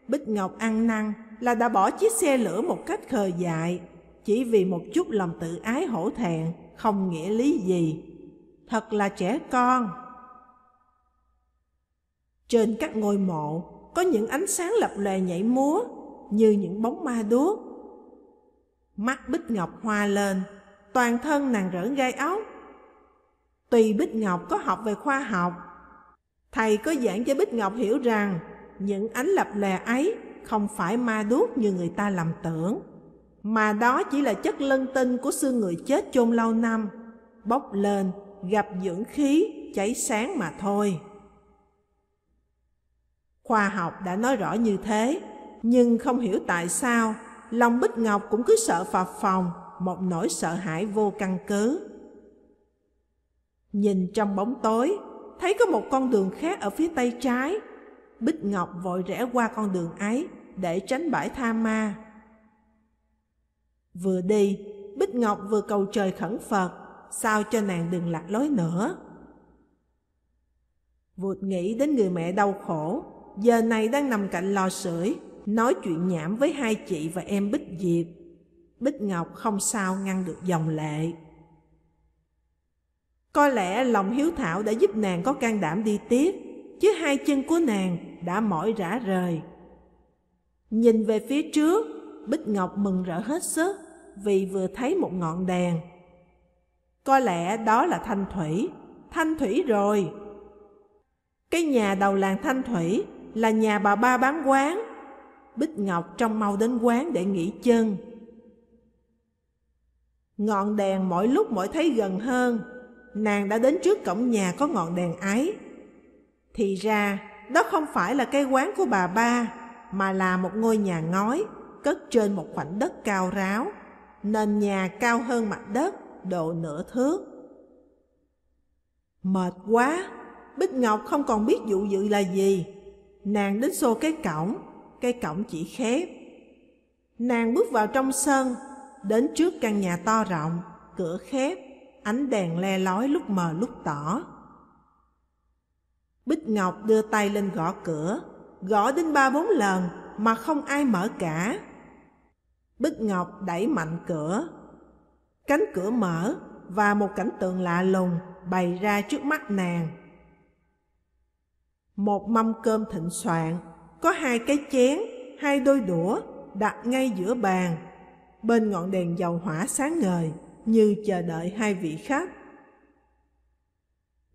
S1: Bích Ngọc ăn năn là đã bỏ chiếc xe lửa một cách khờ dại, chỉ vì một chút lòng tự ái hổ thẹn, không nghĩa lý gì. Thật là trẻ con. Trên các ngôi mộ có những ánh sáng lập lòe nhảy múa như những bóng ma đuốc. Mắt Bích Ngọc hoa lên, toàn thân nàng rỡn gai ốc. Tùy Bích Ngọc có học về khoa học, thầy có giảng cho Bích Ngọc hiểu rằng những ánh lập lè ấy không phải ma đuốc như người ta làm tưởng, mà đó chỉ là chất lân tinh của xương người chết chôn lâu năm, bốc lên, gặp dưỡng khí, cháy sáng mà thôi. Khoa học đã nói rõ như thế, nhưng không hiểu tại sao lòng Bích Ngọc cũng cứ sợ phập phòng, một nỗi sợ hãi vô căn cứ. Nhìn trong bóng tối, thấy có một con đường khác ở phía tay trái. Bích Ngọc vội rẽ qua con đường ấy để tránh bãi tha ma. Vừa đi, Bích Ngọc vừa cầu trời khẩn Phật, sao cho nàng đừng lạc lối nữa. Vụt nghĩ đến người mẹ đau khổ, giờ này đang nằm cạnh lò sưởi, nói chuyện nhảm với hai chị và em Bích Diệp. Bích Ngọc không sao ngăn được dòng lệ. Có lẽ lòng hiếu thảo đã giúp nàng có can đảm đi tiếp, chứ hai chân của nàng đã mỏi rã rời. Nhìn về phía trước, Bích Ngọc mừng rỡ hết sức vì vừa thấy một ngọn đèn. Có lẽ đó là Thanh Thủy, Thanh Thủy rồi. Cái nhà đầu làng Thanh Thủy là nhà bà ba bán quán. Bích Ngọc trông mau đến quán để nghỉ chân. Ngọn đèn mỗi lúc mỗi thấy gần hơn, nàng đã đến trước cổng nhà có ngọn đèn ấy. Thì ra, đó không phải là cây quán của bà ba, mà là một ngôi nhà ngói cất trên một khoảnh đất cao ráo, nền nhà cao hơn mặt đất độ nửa thước. Mệt quá, Bích Ngọc không còn biết dụ dự là gì. Nàng đến xô cái cổng, cây cổng chỉ khép. Nàng bước vào trong sân, đến trước căn nhà to rộng, cửa khép, ánh đèn le lói lúc mờ lúc tỏ. Bích Ngọc đưa tay lên gõ cửa, gõ đến ba bốn lần mà không ai mở cả. Bích Ngọc đẩy mạnh cửa. Cánh cửa mở và một cảnh tượng lạ lùng bày ra trước mắt nàng. Một mâm cơm thịnh soạn, có hai cái chén, hai đôi đũa đặt ngay giữa bàn. Bên ngọn đèn dầu hỏa sáng ngời như chờ đợi hai vị khách.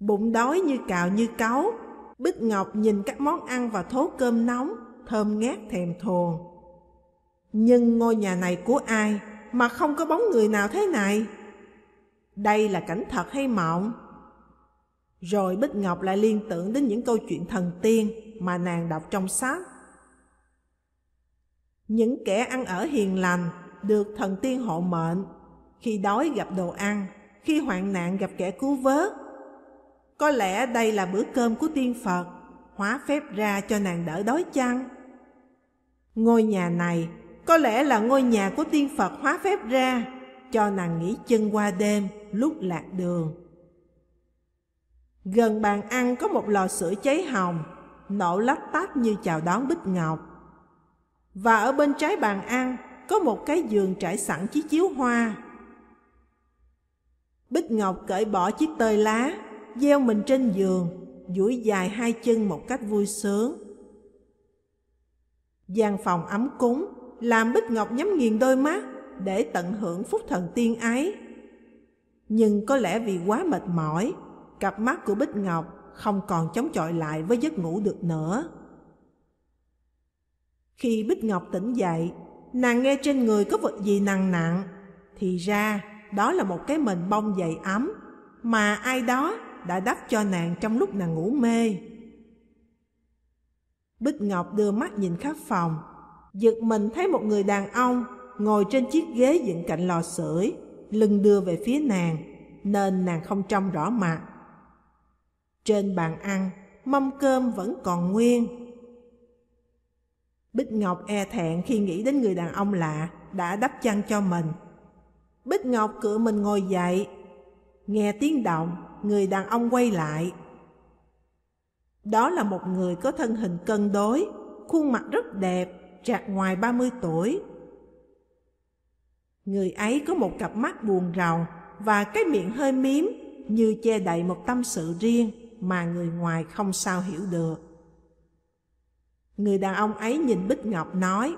S1: Bụng đói như cào như cáu, Bích Ngọc nhìn các món ăn và thố cơm nóng, thơm ngát thèm thuồng. Nhưng ngôi nhà này của ai mà không có bóng người nào thế này? Đây là cảnh thật hay mộng? Rồi Bích Ngọc lại liên tưởng đến những câu chuyện thần tiên mà nàng đọc trong sách. Những kẻ ăn ở hiền lành được thần tiên hộ mệnh khi đói gặp đồ ăn, khi hoạn nạn gặp kẻ cứu vớt. Có lẽ đây là bữa cơm của tiên Phật, hóa phép ra cho nàng đỡ đói chăng? Ngôi nhà này có lẽ là ngôi nhà của tiên Phật hóa phép ra, cho nàng nghỉ chân qua đêm lúc lạc đường. Gần bàn ăn có một lò sưởi cháy hồng, nổ lách tách như chào đón Bích Ngọc. Và ở bên trái bàn ăn có một cái giường trải sẵn chiếc chiếu hoa. Bích Ngọc cởi bỏ chiếc tơi lá, gieo mình trên giường, duỗi dài hai chân một cách vui sướng. gian phòng ấm cúng, làm Bích Ngọc nhắm nghiền đôi mắt để tận hưởng phúc thần tiên ấy. Nhưng có lẽ vì quá mệt mỏi, cặp mắt của Bích Ngọc không còn chống chọi lại với giấc ngủ được nữa. Khi Bích Ngọc tỉnh dậy, nàng nghe trên người có vật gì nặng nặng, thì ra đó là một cái mền bông dày ấm mà ai đó đã đắp cho nàng trong lúc nàng ngủ mê. Bích Ngọc đưa mắt nhìn khắp phòng, giật mình thấy một người đàn ông ngồi trên chiếc ghế dựng cạnh lò sưởi, lưng đưa về phía nàng, nên nàng không trông rõ mặt. Trên bàn ăn, mâm cơm vẫn còn nguyên. Bích Ngọc e thẹn khi nghĩ đến người đàn ông lạ đã đắp chăn cho mình. Bích Ngọc cựa mình ngồi dậy, nghe tiếng động, người đàn ông quay lại. Đó là một người có thân hình cân đối, khuôn mặt rất đẹp, trạc ngoài 30 tuổi. Người ấy có một cặp mắt buồn rầu và cái miệng hơi miếm như che đậy một tâm sự riêng mà người ngoài không sao hiểu được. Người đàn ông ấy nhìn Bích Ngọc nói,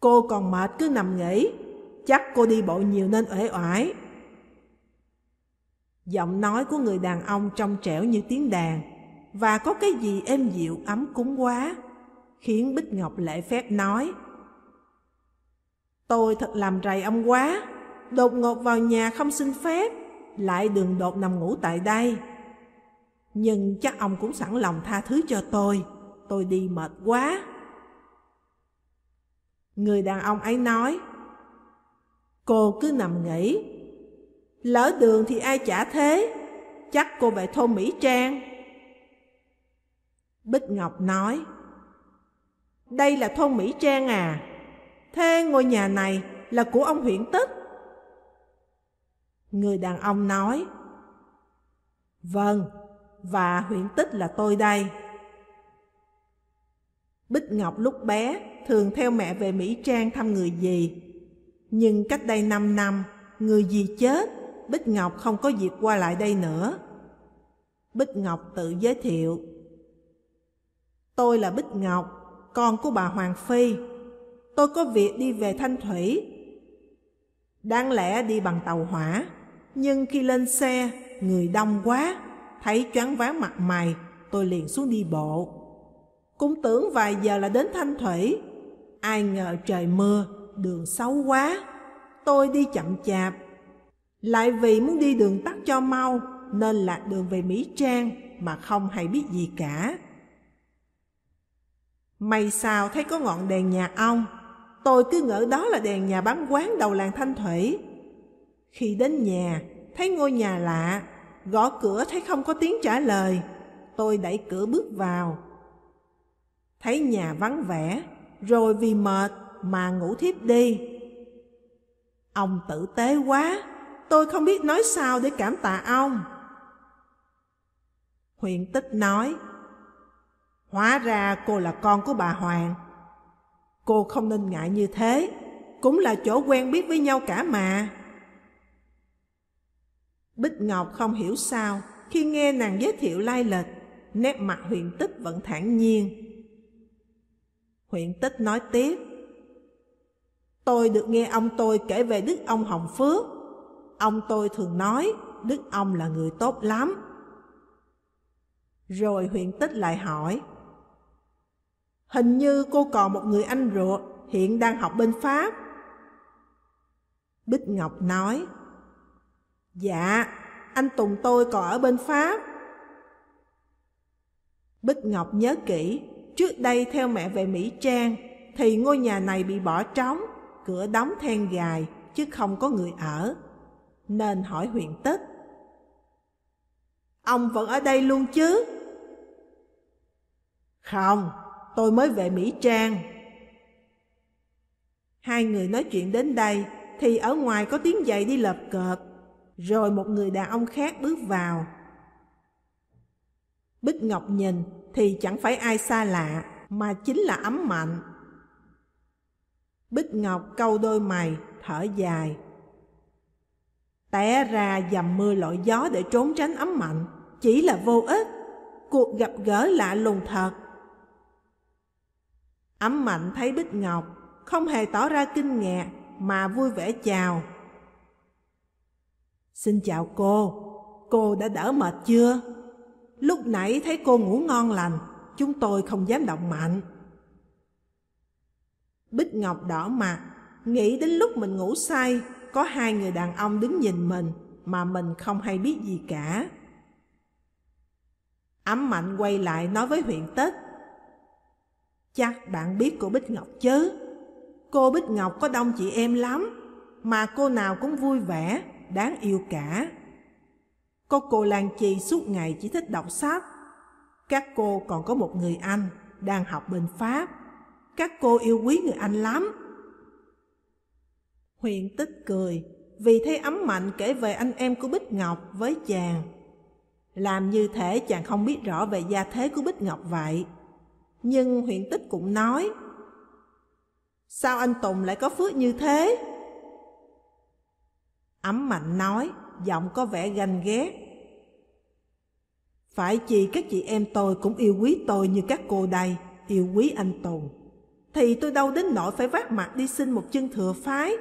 S1: Cô còn mệt cứ nằm nghỉ, Chắc cô đi bộ nhiều nên uể oải. Giọng nói của người đàn ông trong trẻo như tiếng đàn, Và có cái gì êm dịu ấm cúng quá? Khiến Bích Ngọc lễ phép nói, Tôi thật làm rầy ông quá, Đột ngột vào nhà không xin phép lại đường đột nằm ngủ tại đây. Nhưng chắc ông cũng sẵn lòng tha thứ cho tôi, tôi đi mệt quá. Người đàn ông ấy nói, cô cứ nằm nghỉ, lỡ đường thì ai trả thế, chắc cô về thôn Mỹ Trang. Bích Ngọc nói, đây là thôn Mỹ Trang à, thế ngôi nhà này là của ông huyện Tích. Người đàn ông nói, Vâng, và huyện tích là tôi đây. Bích Ngọc lúc bé thường theo mẹ về Mỹ Trang thăm người dì. Nhưng cách đây 5 năm, người dì chết, Bích Ngọc không có dịp qua lại đây nữa. Bích Ngọc tự giới thiệu. Tôi là Bích Ngọc, con của bà Hoàng Phi. Tôi có việc đi về Thanh Thủy. Đáng lẽ đi bằng tàu hỏa, nhưng khi lên xe, người đông quá, thấy choáng váng mặt mày, tôi liền xuống đi bộ. Cũng tưởng vài giờ là đến Thanh Thủy, ai ngờ trời mưa, đường xấu quá, tôi đi chậm chạp. Lại vì muốn đi đường tắt cho mau, nên lạc đường về Mỹ Trang mà không hay biết gì cả. May sao thấy có ngọn đèn nhà ông, tôi cứ ngỡ đó là đèn nhà bán quán đầu làng Thanh Thủy. Khi đến nhà, thấy ngôi nhà lạ, gõ cửa thấy không có tiếng trả lời. Tôi đẩy cửa bước vào. Thấy nhà vắng vẻ, rồi vì mệt mà ngủ thiếp đi. Ông tử tế quá, tôi không biết nói sao để cảm tạ ông. Huyện tích nói, Hóa ra cô là con của bà Hoàng. Cô không nên ngại như thế, cũng là chỗ quen biết với nhau cả mà. Bích Ngọc không hiểu sao khi nghe nàng giới thiệu lai lịch, nét mặt huyện tích vẫn thản nhiên. Huyện tích nói tiếp, Tôi được nghe ông tôi kể về Đức ông Hồng Phước. Ông tôi thường nói Đức ông là người tốt lắm. Rồi huyện tích lại hỏi, Hình như cô còn một người anh ruột hiện đang học bên Pháp. Bích Ngọc nói, Dạ, anh Tùng tôi còn ở bên Pháp. Bích Ngọc nhớ kỹ, trước đây theo mẹ về Mỹ Trang, thì ngôi nhà này bị bỏ trống, cửa đóng then gài, chứ không có người ở, nên hỏi huyện tích. Ông vẫn ở đây luôn chứ? Không, tôi mới về Mỹ Trang. Hai người nói chuyện đến đây thì ở ngoài có tiếng giày đi lợp cợp, rồi một người đàn ông khác bước vào. Bích Ngọc nhìn thì chẳng phải ai xa lạ, mà chính là ấm mạnh. Bích Ngọc câu đôi mày, thở dài. Té ra dầm mưa lội gió để trốn tránh ấm mạnh, chỉ là vô ích. Cuộc gặp gỡ lạ lùng thật. Ấm mạnh thấy Bích Ngọc, không hề tỏ ra kinh ngạc mà vui vẻ chào. Xin chào cô, cô đã đỡ mệt chưa? Lúc nãy thấy cô ngủ ngon lành, chúng tôi không dám động mạnh. Bích Ngọc đỏ mặt, nghĩ đến lúc mình ngủ say, có hai người đàn ông đứng nhìn mình mà mình không hay biết gì cả. Ấm Mạnh quay lại nói với huyện tết Chắc bạn biết cô Bích Ngọc chứ? Cô Bích Ngọc có đông chị em lắm, mà cô nào cũng vui vẻ, đáng yêu cả. Có cô Lan Chi suốt ngày chỉ thích đọc sách. Các cô còn có một người anh đang học bên Pháp. Các cô yêu quý người anh lắm. Huyền tích cười vì thấy ấm mạnh kể về anh em của Bích Ngọc với chàng. Làm như thể chàng không biết rõ về gia thế của Bích Ngọc vậy. Nhưng huyện tích cũng nói, Sao anh Tùng lại có phước như thế? Ấm mạnh nói, giọng có vẻ ganh ghét. Phải chị các chị em tôi cũng yêu quý tôi như các cô đây, yêu quý anh Tùng. Thì tôi đâu đến nỗi phải vác mặt đi xin một chân thừa phái,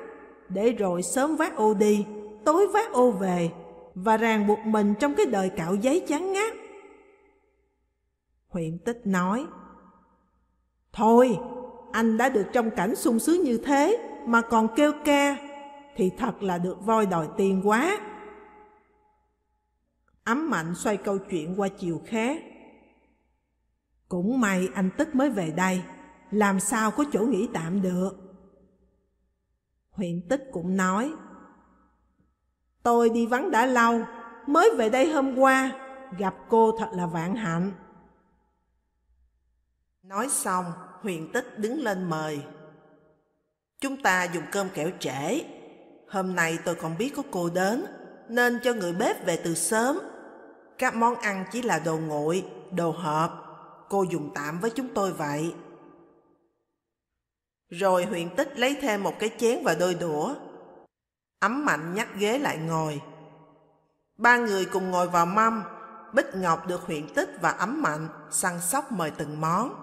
S1: để rồi sớm vác ô đi, tối vác ô về, và ràng buộc mình trong cái đời cạo giấy chán ngát. Huyện tích nói, Thôi, anh đã được trong cảnh sung sướng như thế mà còn kêu ca, thì thật là được voi đòi tiền quá. Ấm mạnh xoay câu chuyện qua chiều khác. Cũng may anh Tích mới về đây, làm sao có chỗ nghỉ tạm được. Huyện Tích cũng nói, Tôi đi vắng đã lâu, mới về đây hôm qua, gặp cô thật là vạn hạnh. Nói xong, huyền tích đứng lên mời. Chúng ta dùng cơm kẹo trễ. Hôm nay tôi còn biết có cô đến, nên cho người bếp về từ sớm. Các món ăn chỉ là đồ nguội, đồ hộp. Cô dùng tạm với chúng tôi vậy. Rồi huyện tích lấy thêm một cái chén và đôi đũa. Ấm mạnh nhắc ghế lại ngồi. Ba người cùng ngồi vào mâm, Bích Ngọc được huyện tích và ấm mạnh săn sóc mời từng món.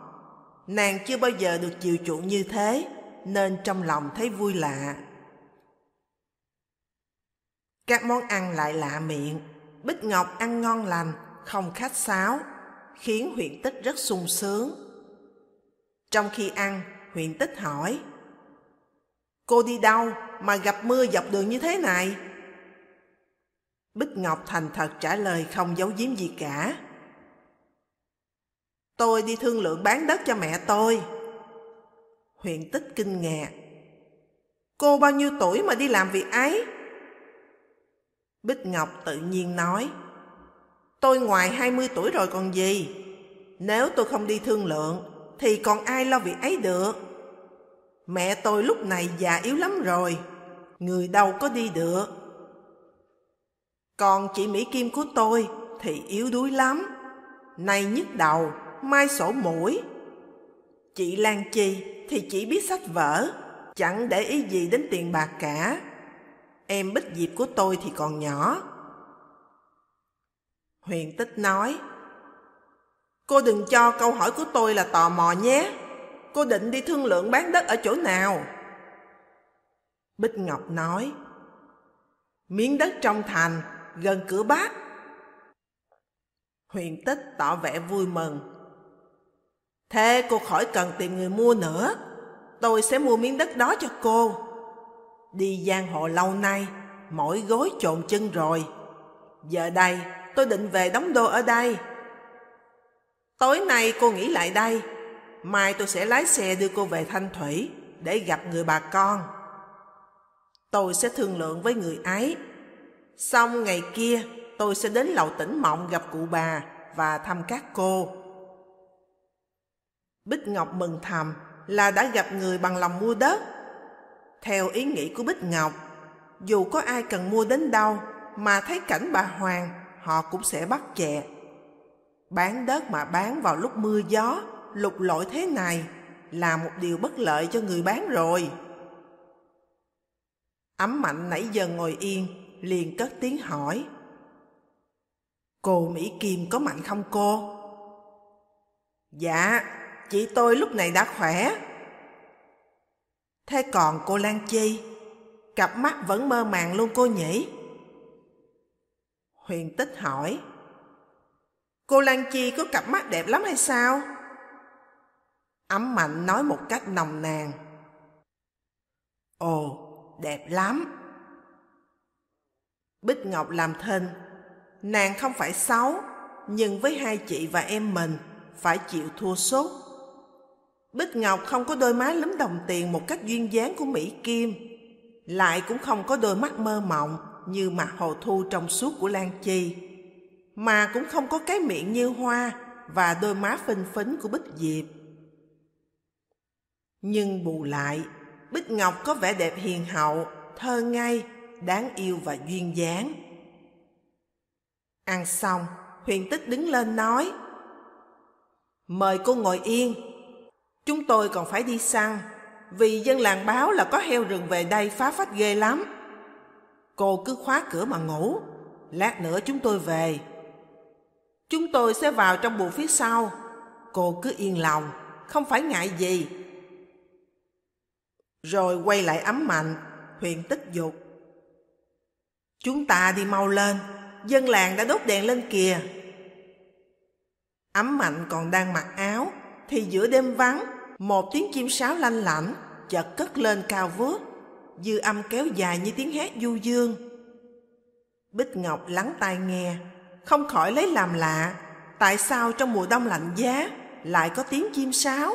S1: Nàng chưa bao giờ được chiều chuộng như thế, nên trong lòng thấy vui lạ. Các món ăn lại lạ miệng, Bích Ngọc ăn ngon lành, không khách sáo, khiến huyện tích rất sung sướng. Trong khi ăn, huyện tích hỏi, Cô đi đâu mà gặp mưa dọc đường như thế này? Bích Ngọc thành thật trả lời không giấu giếm gì cả. Tôi đi thương lượng bán đất cho mẹ tôi. huyện tích kinh ngạc. Cô bao nhiêu tuổi mà đi làm việc ấy? Bích Ngọc tự nhiên nói. Tôi ngoài 20 tuổi rồi còn gì. Nếu tôi không đi thương lượng, thì còn ai lo việc ấy được? Mẹ tôi lúc này già yếu lắm rồi, người đâu có đi được. Còn chị Mỹ Kim của tôi thì yếu đuối lắm, nay nhức đầu, mai sổ mũi. Chị Lan Chi thì chỉ biết sách vở, chẳng để ý gì đến tiền bạc cả. Em Bích Diệp của tôi thì còn nhỏ. Huyền Tích nói, Cô đừng cho câu hỏi của tôi là tò mò nhé. Cô định đi thương lượng bán đất ở chỗ nào? Bích Ngọc nói, Miếng đất trong thành, gần cửa bác. Huyền Tích tỏ vẻ vui mừng, Thế cô khỏi cần tìm người mua nữa, tôi sẽ mua miếng đất đó cho cô. Đi giang hồ lâu nay, mỗi gối trộn chân rồi. Giờ đây, tôi định về đóng đô ở đây. Tối nay cô nghỉ lại đây, mai tôi sẽ lái xe đưa cô về Thanh Thủy để gặp người bà con. Tôi sẽ thương lượng với người ấy. Xong ngày kia, tôi sẽ đến lầu tỉnh mộng gặp cụ bà và thăm các cô. Bích Ngọc mừng thầm là đã gặp người bằng lòng mua đất. Theo ý nghĩ của Bích Ngọc, dù có ai cần mua đến đâu mà thấy cảnh bà Hoàng, họ cũng sẽ bắt chẹ. Bán đất mà bán vào lúc mưa gió, lục lội thế này là một điều bất lợi cho người bán rồi. Ấm mạnh nãy giờ ngồi yên, liền cất tiếng hỏi. Cô Mỹ Kim có mạnh không cô? Dạ, chị tôi lúc này đã khỏe. Thế còn cô Lan Chi, cặp mắt vẫn mơ màng luôn cô nhỉ? Huyền Tích hỏi. Cô Lan Chi có cặp mắt đẹp lắm hay sao? Ấm Mạnh nói một cách nồng nàn. Ồ, đẹp lắm. Bích Ngọc làm thinh, nàng không phải xấu, nhưng với hai chị và em mình phải chịu thua sốt. Bích Ngọc không có đôi má lấm đồng tiền một cách duyên dáng của Mỹ Kim, lại cũng không có đôi mắt mơ mộng như mặt hồ thu trong suốt của Lan Chi, mà cũng không có cái miệng như hoa và đôi má phinh phính của Bích Diệp. Nhưng bù lại, Bích Ngọc có vẻ đẹp hiền hậu, thơ ngây, đáng yêu và duyên dáng. Ăn xong, huyền tích đứng lên nói Mời cô ngồi yên Chúng tôi còn phải đi săn Vì dân làng báo là có heo rừng về đây phá phách ghê lắm. Cô cứ khóa cửa mà ngủ, Lát nữa chúng tôi về. Chúng tôi sẽ vào trong buồng phía sau. Cô cứ yên lòng, Không phải ngại gì. Rồi quay lại ấm mạnh, Huyền tích dục. Chúng ta đi mau lên, Dân làng đã đốt đèn lên kìa. Ấm mạnh còn đang mặc áo, Thì giữa đêm vắng một tiếng chim sáo lanh lảnh Chợt cất lên cao vút. Dư âm kéo dài như tiếng hét du dương. Bích Ngọc lắng tai nghe Không khỏi lấy làm lạ Tại sao trong mùa đông lạnh giá Lại có tiếng chim sáo?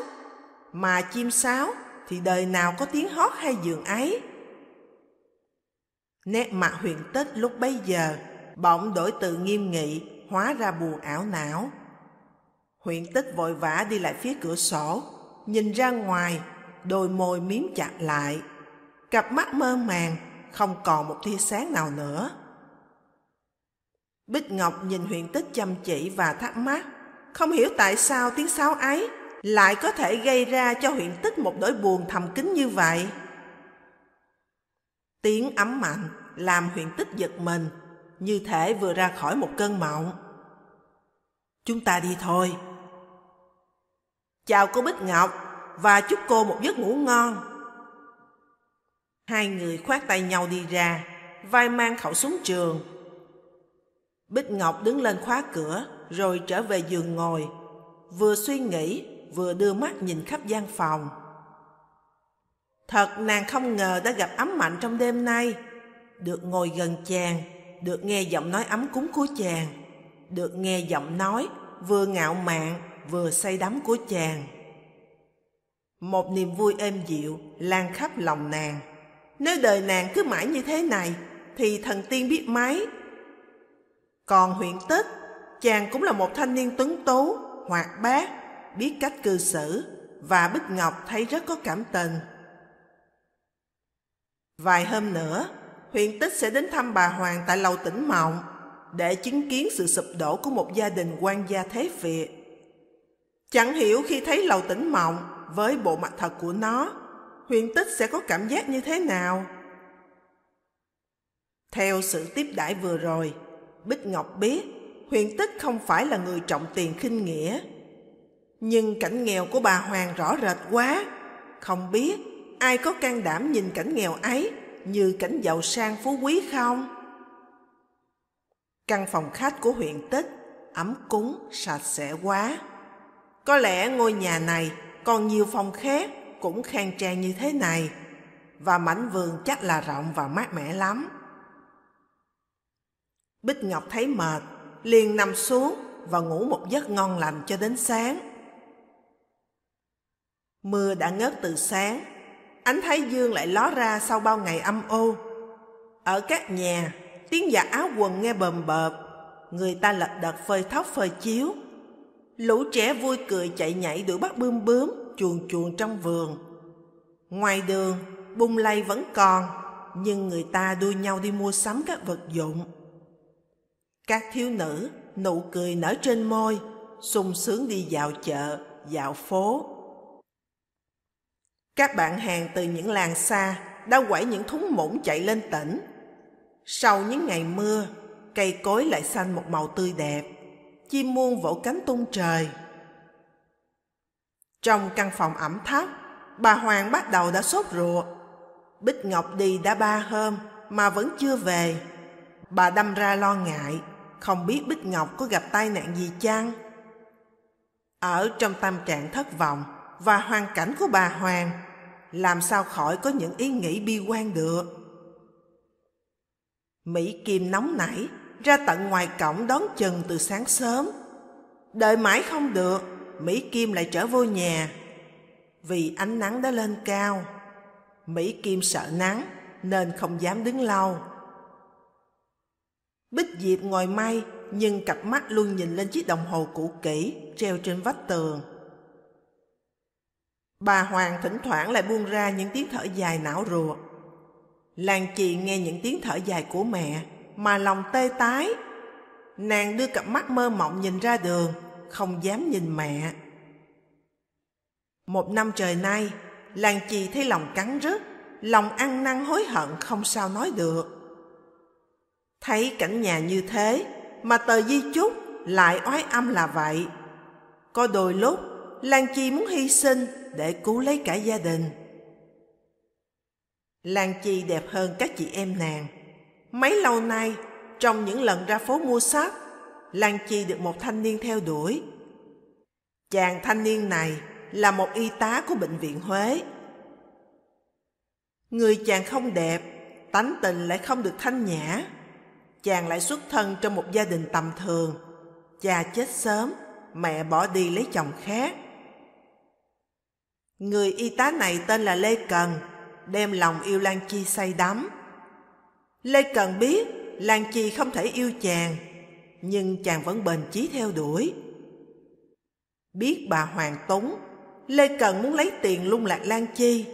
S1: Mà chim sáo Thì đời nào có tiếng hót hay giường ấy? Nét mặt huyền tích lúc bấy giờ bỗng đổi từ nghiêm nghị hóa ra buồn ảo não. huyện tích vội vã đi lại phía cửa sổ, nhìn ra ngoài, đôi môi miếm chặt lại. Cặp mắt mơ màng, không còn một tia sáng nào nữa. Bích Ngọc nhìn huyền tích chăm chỉ và thắc mắc, không hiểu tại sao tiếng sáo ấy lại có thể gây ra cho huyện tích một nỗi buồn thầm kín như vậy. Tiếng ấm mạnh làm huyện tích giật mình, như thể vừa ra khỏi một cơn mộng. Chúng ta đi thôi. Chào cô Bích Ngọc và chúc cô một giấc ngủ ngon. Hai người khoát tay nhau đi ra, vai mang khẩu súng trường. Bích Ngọc đứng lên khóa cửa rồi trở về giường ngồi, vừa suy nghĩ vừa đưa mắt nhìn khắp gian phòng. Thật nàng không ngờ đã gặp ấm mạnh trong đêm nay, được ngồi gần chàng được nghe giọng nói ấm cúng của chàng, được nghe giọng nói vừa ngạo mạn vừa say đắm của chàng. Một niềm vui êm dịu lan khắp lòng nàng. Nếu đời nàng cứ mãi như thế này, thì thần tiên biết mấy. Còn huyện tích, chàng cũng là một thanh niên tuấn tú, hoạt bát, biết cách cư xử, và Bích Ngọc thấy rất có cảm tình. Vài hôm nữa, huyện tích sẽ đến thăm bà Hoàng tại lầu tỉnh Mộng để chứng kiến sự sụp đổ của một gia đình quan gia thế Việt. Chẳng hiểu khi thấy lầu tỉnh Mộng với bộ mặt thật của nó, huyền tích sẽ có cảm giác như thế nào? Theo sự tiếp đãi vừa rồi, Bích Ngọc biết huyền tích không phải là người trọng tiền khinh nghĩa. Nhưng cảnh nghèo của bà Hoàng rõ rệt quá, không biết ai có can đảm nhìn cảnh nghèo ấy như cảnh giàu sang phú quý không? Căn phòng khách của huyện Tích ấm cúng, sạch sẽ quá. Có lẽ ngôi nhà này còn nhiều phòng khác cũng khang trang như thế này và mảnh vườn chắc là rộng và mát mẻ lắm. Bích Ngọc thấy mệt, liền nằm xuống và ngủ một giấc ngon lành cho đến sáng. Mưa đã ngớt từ sáng Ánh thái dương lại ló ra sau bao ngày âm ô Ở các nhà, tiếng giặt áo quần nghe bầm bợp, người ta lật đật phơi thóc phơi chiếu. Lũ trẻ vui cười chạy nhảy đuổi bắt bươm bướm, chuồn chuồn trong vườn. Ngoài đường, bung lay vẫn còn, nhưng người ta đua nhau đi mua sắm các vật dụng. Các thiếu nữ, nụ cười nở trên môi, sung sướng đi dạo chợ, dạo phố. Các bạn hàng từ những làng xa đã quẩy những thúng mũng chạy lên tỉnh. Sau những ngày mưa, cây cối lại xanh một màu tươi đẹp, chim muôn vỗ cánh tung trời. Trong căn phòng ẩm thấp, bà Hoàng bắt đầu đã sốt ruột. Bích Ngọc đi đã ba hôm mà vẫn chưa về. Bà đâm ra lo ngại, không biết Bích Ngọc có gặp tai nạn gì chăng? Ở trong tâm trạng thất vọng và hoàn cảnh của bà Hoàng, làm sao khỏi có những ý nghĩ bi quan được? Mỹ Kim nóng nảy, ra tận ngoài cổng đón chừng từ sáng sớm. Đợi mãi không được, Mỹ Kim lại trở vô nhà. Vì ánh nắng đã lên cao, Mỹ Kim sợ nắng nên không dám đứng lâu. Bích Diệp ngồi may nhưng cặp mắt luôn nhìn lên chiếc đồng hồ cũ kỹ treo trên vách tường. Bà Hoàng thỉnh thoảng lại buông ra những tiếng thở dài não ruột. Lan chị nghe những tiếng thở dài của mẹ mà lòng tê tái. Nàng đưa cặp mắt mơ mộng nhìn ra đường, không dám nhìn mẹ. Một năm trời nay, Lan chị thấy lòng cắn rứt, lòng ăn năn hối hận không sao nói được. Thấy cảnh nhà như thế mà tờ di chúc lại oái âm là vậy. Có đôi lúc Lan Chi muốn hy sinh để cứu lấy cả gia đình. Lan Chi đẹp hơn các chị em nàng. Mấy lâu nay, trong những lần ra phố mua sách, Lan Chi được một thanh niên theo đuổi. Chàng thanh niên này là một y tá của bệnh viện Huế. Người chàng không đẹp, tánh tình lại không được thanh nhã. Chàng lại xuất thân trong một gia đình tầm thường. Cha chết sớm, mẹ bỏ đi lấy chồng khác. Người y tá này tên là Lê Cần, đem lòng yêu Lan Chi say đắm. Lê Cần biết Lan Chi không thể yêu chàng, nhưng chàng vẫn bền chí theo đuổi. Biết bà Hoàng Tống, Lê Cần muốn lấy tiền lung lạc Lan Chi.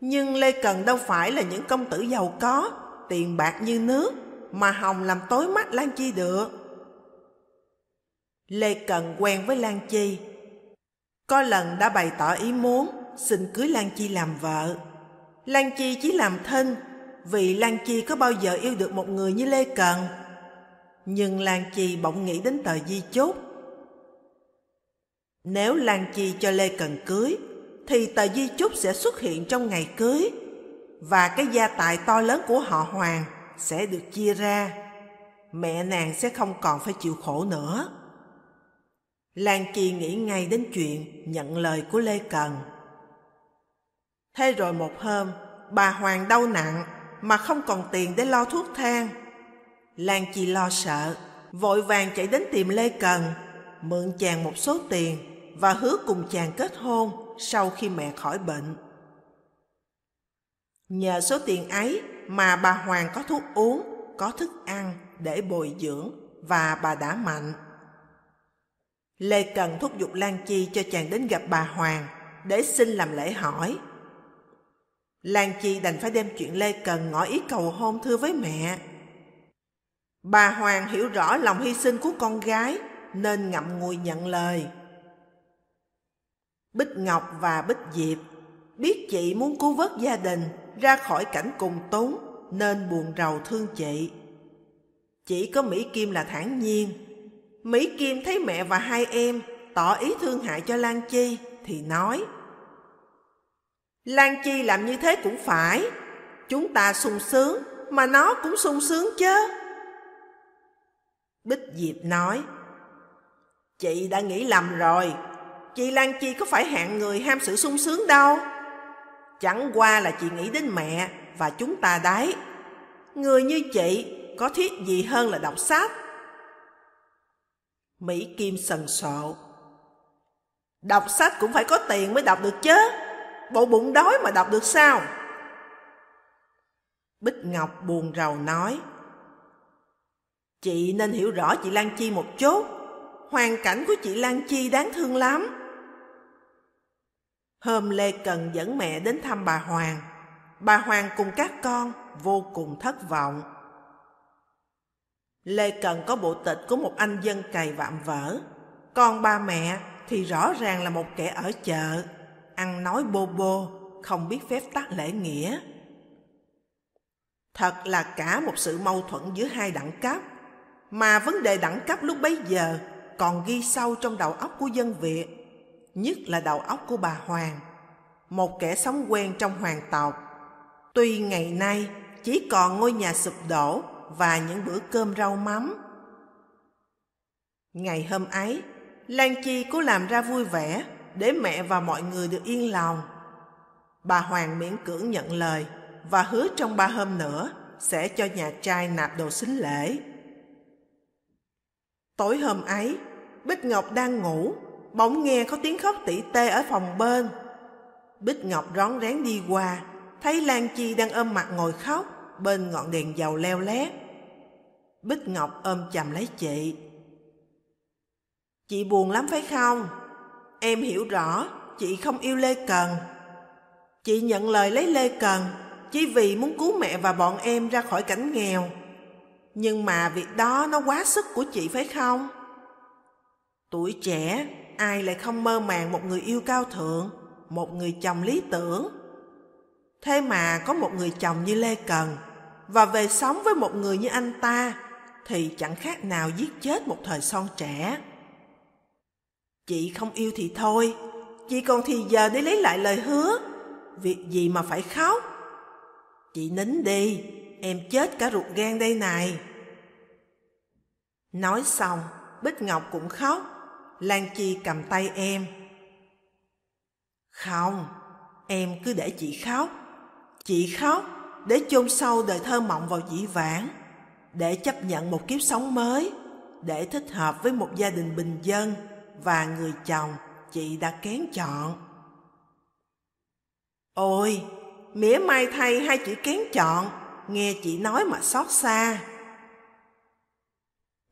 S1: Nhưng Lê Cần đâu phải là những công tử giàu có, tiền bạc như nước, mà Hồng làm tối mắt Lan Chi được. Lê Cần quen với Lan Chi. Có lần đã bày tỏ ý muốn xin cưới Lan Chi làm vợ. Lan Chi chỉ làm thân vì Lan Chi có bao giờ yêu được một người như Lê Cần. Nhưng Lan Chi bỗng nghĩ đến tờ di chốt. Nếu Lan Chi cho Lê Cần cưới, thì tờ di chúc sẽ xuất hiện trong ngày cưới và cái gia tài to lớn của họ Hoàng sẽ được chia ra. Mẹ nàng sẽ không còn phải chịu khổ nữa. Lan Chi nghĩ ngay đến chuyện nhận lời của Lê Cần. Thế rồi một hôm, bà Hoàng đau nặng mà không còn tiền để lo thuốc thang. Lan Chi lo sợ, vội vàng chạy đến tìm Lê Cần, mượn chàng một số tiền và hứa cùng chàng kết hôn sau khi mẹ khỏi bệnh. Nhờ số tiền ấy mà bà Hoàng có thuốc uống, có thức ăn để bồi dưỡng và bà đã mạnh. Lê Cần thúc giục Lan Chi cho chàng đến gặp bà Hoàng để xin làm lễ hỏi. Lan Chi đành phải đem chuyện Lê Cần ngỏ ý cầu hôn thưa với mẹ. Bà Hoàng hiểu rõ lòng hy sinh của con gái, nên ngậm ngùi nhận lời. Bích Ngọc và Bích Diệp biết chị muốn cứu vớt gia đình, ra khỏi cảnh cùng túng nên buồn rầu thương chị. Chỉ có Mỹ Kim là thản nhiên. Mỹ Kim thấy mẹ và hai em tỏ ý thương hại cho Lan Chi, thì nói Lan Chi làm như thế cũng phải. Chúng ta sung sướng, Mà nó cũng sung sướng chứ. Bích Diệp nói, Chị đã nghĩ lầm rồi. Chị Lan Chi có phải hạng người ham sự sung sướng đâu? Chẳng qua là chị nghĩ đến mẹ Và chúng ta đấy. Người như chị Có thiết gì hơn là đọc sách? Mỹ Kim sần sộ, Đọc sách cũng phải có tiền mới đọc được chứ. Bộ bụng đói mà đọc được sao Bích Ngọc buồn rầu nói. Chị nên hiểu rõ chị Lan Chi một chút. Hoàn cảnh của chị Lan Chi đáng thương lắm. Hôm Lê Cần dẫn mẹ đến thăm bà Hoàng. Bà Hoàng cùng các con vô cùng thất vọng. Lê Cần có bộ tịch của một anh dân cày vạm vỡ. Còn ba mẹ thì rõ ràng là một kẻ ở chợ, ăn nói bô bô, không biết phép tắc lễ nghĩa. Thật là cả một sự mâu thuẫn giữa hai đẳng cấp, mà vấn đề đẳng cấp lúc bấy giờ còn ghi sâu trong đầu óc của dân Việt, nhất là đầu óc của bà Hoàng, một kẻ sống quen trong hoàng tộc. Tuy ngày nay chỉ còn ngôi nhà sụp đổ và những bữa cơm rau mắm. Ngày hôm ấy, Lan Chi cố làm ra vui vẻ để mẹ và mọi người được yên lòng. Bà Hoàng miễn cưỡng nhận lời và hứa trong ba hôm nữa sẽ cho nhà trai nạp đồ xính lễ. Tối hôm ấy, Bích Ngọc đang ngủ, bỗng nghe có tiếng khóc tỉ tê ở phòng bên. Bích Ngọc rón rén đi qua, thấy Lan Chi đang ôm mặt ngồi khóc bên ngọn đèn dầu leo lét. Bích Ngọc ôm chầm lấy chị. Chị buồn lắm phải không? Em hiểu rõ, chị không yêu Lê Cần. Chị nhận lời lấy Lê Cần chỉ vì muốn cứu mẹ và bọn em ra khỏi cảnh nghèo. Nhưng mà việc đó nó quá sức của chị phải không? Tuổi trẻ, ai lại không mơ màng một người yêu cao thượng, một người chồng lý tưởng. Thế mà có một người chồng như Lê Cần và về sống với một người như anh ta thì chẳng khác nào giết chết một thời son trẻ. Chị không yêu thì thôi, chị còn thì giờ để lấy lại lời hứa. Việc gì mà phải khóc? Chị nín đi, em chết cả ruột gan đây này. Nói xong, Bích Ngọc cũng khóc. Lan Chi cầm tay em. Không, em cứ để chị khóc. Chị khóc để chôn sâu đời thơ mộng vào dĩ vãng, để chấp nhận một kiếp sống mới, để thích hợp với một gia đình bình dân và người chồng chị đã kén chọn. Ôi, mỉa mai thay hai chữ kén chọn, nghe chị nói mà xót xa.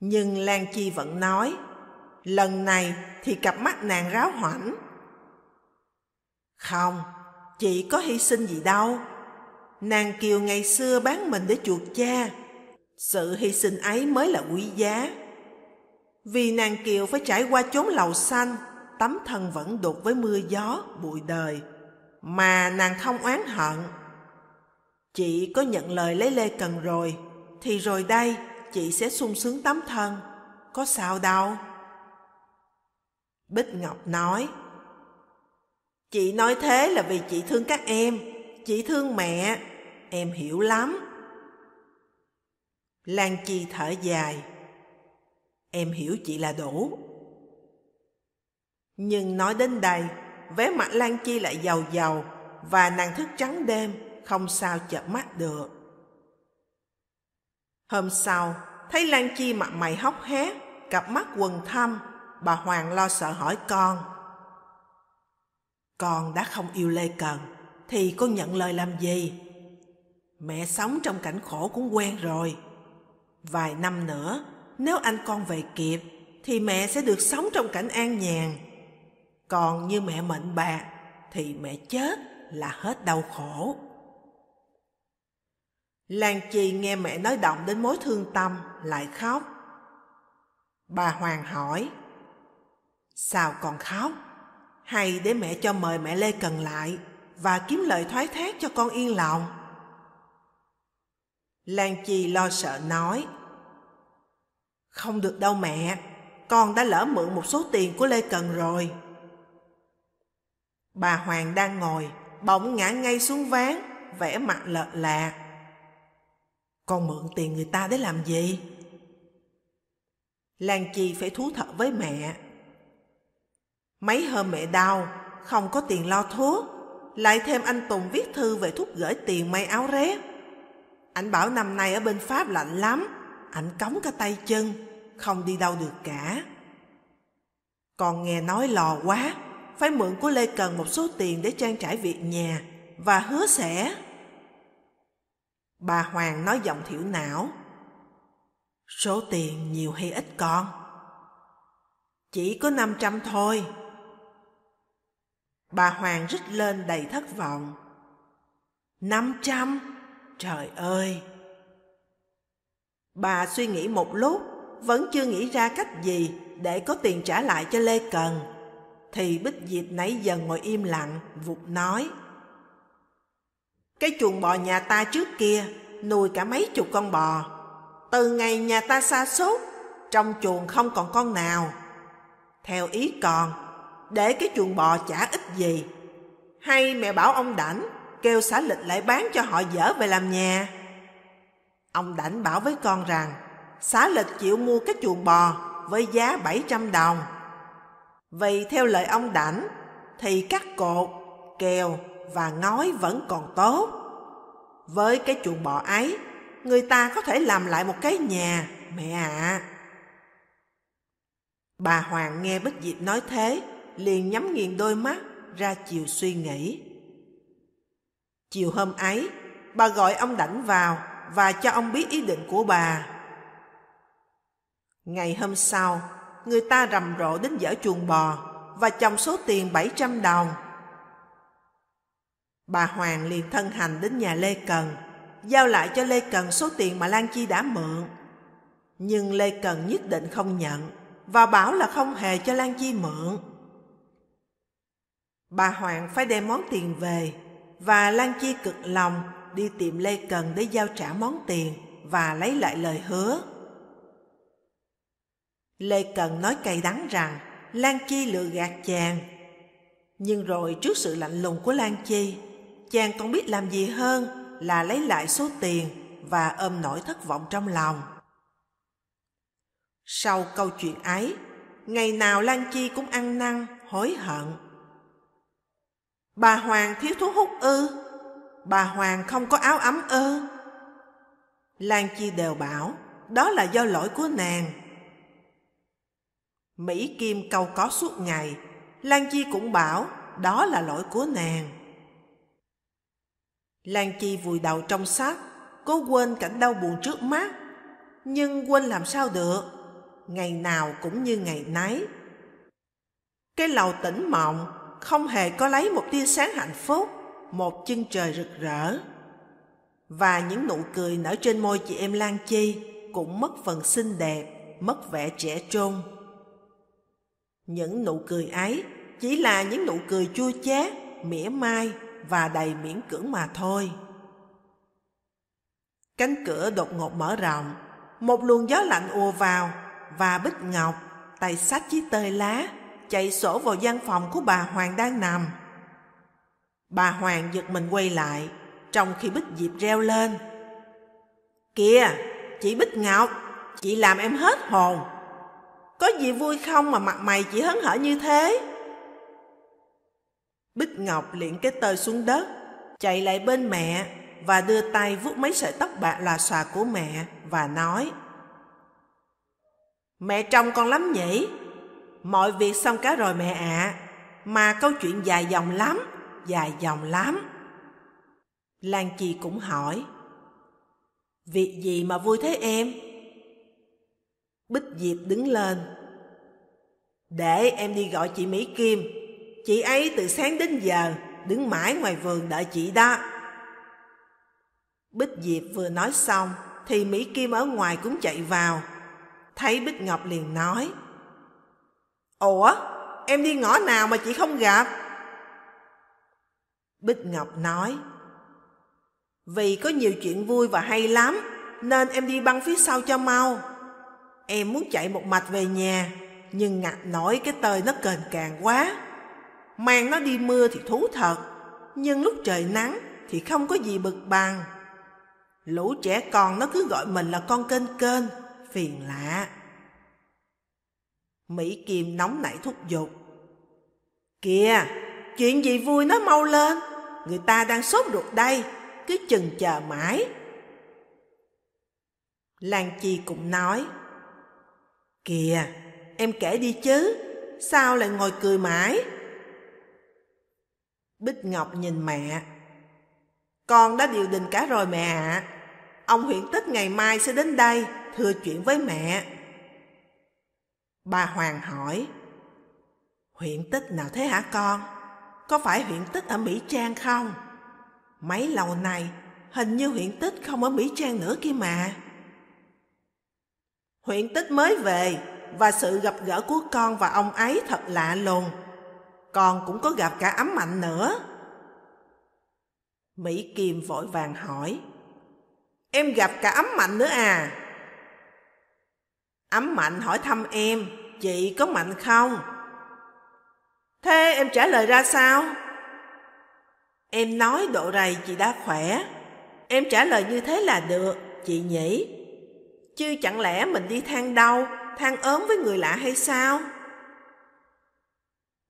S1: Nhưng Lan Chi vẫn nói, lần này thì cặp mắt nàng ráo hoảnh. Không, chị có hy sinh gì đâu. Nàng Kiều ngày xưa bán mình để chuộc cha. Sự hy sinh ấy mới là quý giá. Vì nàng Kiều phải trải qua chốn lầu xanh, tấm thân vẫn đục với mưa gió, bụi đời, mà nàng không oán hận. Chị có nhận lời lấy Lê Cần rồi, thì rồi đây chị sẽ sung sướng tấm thân, có sao đâu. Bích Ngọc nói, Chị nói thế là vì chị thương các em, chị thương mẹ, em hiểu lắm. Lan Chi thở dài, Em hiểu chị là đủ. Nhưng nói đến đây, vé mặt Lan Chi lại giàu giàu và nàng thức trắng đêm, không sao chợp mắt được. Hôm sau, thấy Lan Chi mặt mày hốc hét, cặp mắt quần thâm, bà Hoàng lo sợ hỏi con. Con đã không yêu Lê Cần, thì con nhận lời làm gì? Mẹ sống trong cảnh khổ cũng quen rồi. Vài năm nữa, nếu anh con về kịp thì mẹ sẽ được sống trong cảnh an nhàn. Còn như mẹ mệnh bạc thì mẹ chết là hết đau khổ. Lan Chi nghe mẹ nói động đến mối thương tâm lại khóc. Bà Hoàng hỏi, sao còn khóc? Hay để mẹ cho mời mẹ Lê Cần lại và kiếm lời thoái thác cho con yên lòng? Lan Chi lo sợ nói, không được đâu mẹ, con đã lỡ mượn một số tiền của Lê Cần rồi. Bà Hoàng đang ngồi, bỗng ngã ngay xuống ván, vẻ mặt lợt lạc. Con mượn tiền người ta để làm gì? Lan Chi phải thú thật với mẹ. Mấy hôm mẹ đau, không có tiền lo thuốc, lại thêm anh Tùng viết thư về thuốc gửi tiền may áo rét. Anh bảo năm nay ở bên Pháp lạnh lắm, ảnh cống cả tay chân, không đi đâu được cả. Còn nghe nói lò quá, phải mượn của Lê Cần một số tiền để trang trải việc nhà và hứa sẽ. Bà Hoàng nói giọng thiểu não. Số tiền nhiều hay ít con? Chỉ có 500 thôi. Bà Hoàng rít lên đầy thất vọng. 500? Trời ơi! Bà suy nghĩ một lúc, vẫn chưa nghĩ ra cách gì để có tiền trả lại cho Lê Cần. Thì Bích Diệp nãy giờ ngồi im lặng, vụt nói. Cái chuồng bò nhà ta trước kia nuôi cả mấy chục con bò. Từ ngày nhà ta xa sốt, trong chuồng không còn con nào. Theo ý còn, để cái chuồng bò chả ít gì. Hay mẹ bảo ông Đảnh kêu xã lịch lại bán cho họ dở về làm nhà. Ông Đảnh bảo với con rằng xá lịch chịu mua cái chuồng bò với giá 700 đồng. Vì theo lời ông Đảnh thì các cột, kèo và ngói vẫn còn tốt. Với cái chuồng bò ấy, người ta có thể làm lại một cái nhà, mẹ ạ. À. Bà Hoàng nghe Bích Diệp nói thế, liền nhắm nghiền đôi mắt, ra chiều suy nghĩ. Chiều hôm ấy, bà gọi ông Đảnh vào và cho ông biết ý định của bà. Ngày hôm sau, người ta rầm rộ đến dở chuồng bò và chồng số tiền 700 đồng. Bà Hoàng liền thân hành đến nhà Lê Cần, giao lại cho Lê Cần số tiền mà Lan Chi đã mượn. Nhưng Lê Cần nhất định không nhận và bảo là không hề cho Lan Chi mượn. Bà Hoàng phải đem món tiền về và Lan Chi cực lòng đi tìm Lê Cần để giao trả món tiền và lấy lại lời hứa. Lê Cần nói cay đắng rằng Lan Chi lừa gạt chàng. Nhưng rồi trước sự lạnh lùng của Lan Chi, chàng còn biết làm gì hơn là lấy lại số tiền và ôm nỗi thất vọng trong lòng. Sau câu chuyện ấy, ngày nào Lan Chi cũng ăn năn, hối hận. Bà Hoàng thiếu thuốc hút ư? Bà Hoàng không có áo ấm ư? Lan Chi đều bảo, đó là do lỗi của nàng. Mỹ Kim câu có suốt ngày, Lan Chi cũng bảo, đó là lỗi của nàng. Lan Chi vùi đầu trong sách, cố quên cảnh đau buồn trước mắt. Nhưng quên làm sao được, ngày nào cũng như ngày nấy. Cái lầu tỉnh mộng không hề có lấy một tia sáng hạnh phúc, một chân trời rực rỡ. Và những nụ cười nở trên môi chị em Lan Chi cũng mất phần xinh đẹp, mất vẻ trẻ trung. Những nụ cười ấy chỉ là những nụ cười chua chát, mỉa mai và đầy miễn cưỡng mà thôi. Cánh cửa đột ngột mở rộng, một luồng gió lạnh ùa vào và Bích Ngọc, tay sách chiếc tơi lá, chạy sổ vào gian phòng của bà Hoàng đang nằm. Bà Hoàng giật mình quay lại, trong khi Bích Diệp reo lên. Kìa, chị Bích Ngọc, chị làm em hết hồn. Có gì vui không mà mặt mày chị hấn hở như thế? Bích Ngọc liền cái tơi xuống đất, chạy lại bên mẹ và đưa tay vuốt mấy sợi tóc bạc lòa xòa của mẹ và nói Mẹ trông con lắm nhỉ? Mọi việc xong cả rồi mẹ ạ, à, mà câu chuyện dài dòng lắm, dài dòng lắm. Lan Chi cũng hỏi Việc gì mà vui thế em? Bích Diệp đứng lên Để em đi gọi chị Mỹ Kim Chị ấy từ sáng đến giờ đứng mãi ngoài vườn đợi chị đó. Bích Diệp vừa nói xong thì Mỹ Kim ở ngoài cũng chạy vào. Thấy Bích Ngọc liền nói Ủa, em đi ngõ nào mà chị không gặp? Bích Ngọc nói Vì có nhiều chuyện vui và hay lắm Nên em đi băng phía sau cho mau Em muốn chạy một mạch về nhà Nhưng ngặt nổi cái tơi nó cền càng quá Mang nó đi mưa thì thú thật, nhưng lúc trời nắng thì không có gì bực bằng. Lũ trẻ con nó cứ gọi mình là con kênh kênh, phiền lạ. Mỹ Kim nóng nảy thúc giục. Kìa, chuyện gì vui nó mau lên, người ta đang sốt ruột đây, cứ chừng chờ mãi. Lan Chi cũng nói. Kìa, em kể đi chứ, sao lại ngồi cười mãi? Bích Ngọc nhìn mẹ. Con đã điều đình cả rồi mẹ ạ. ông huyện tích ngày mai sẽ đến đây thưa chuyện với mẹ. Bà Hoàng hỏi, huyện tích nào thế hả con? Có phải huyện tích ở Mỹ Trang không? Mấy lâu này hình như huyện tích không ở Mỹ Trang nữa kia mà. Huyện tích mới về và sự gặp gỡ của con và ông ấy thật lạ lùng. Con cũng có gặp cả ấm mạnh nữa. Mỹ Kim vội vàng hỏi. Em gặp cả ấm mạnh nữa à? Ấm mạnh hỏi thăm em, chị có mạnh không? Thế em trả lời ra sao? Em nói độ rầy chị đã khỏe. Em trả lời như thế là được, chị nhỉ? Chứ chẳng lẽ mình đi than đau, than ốm với người lạ hay sao?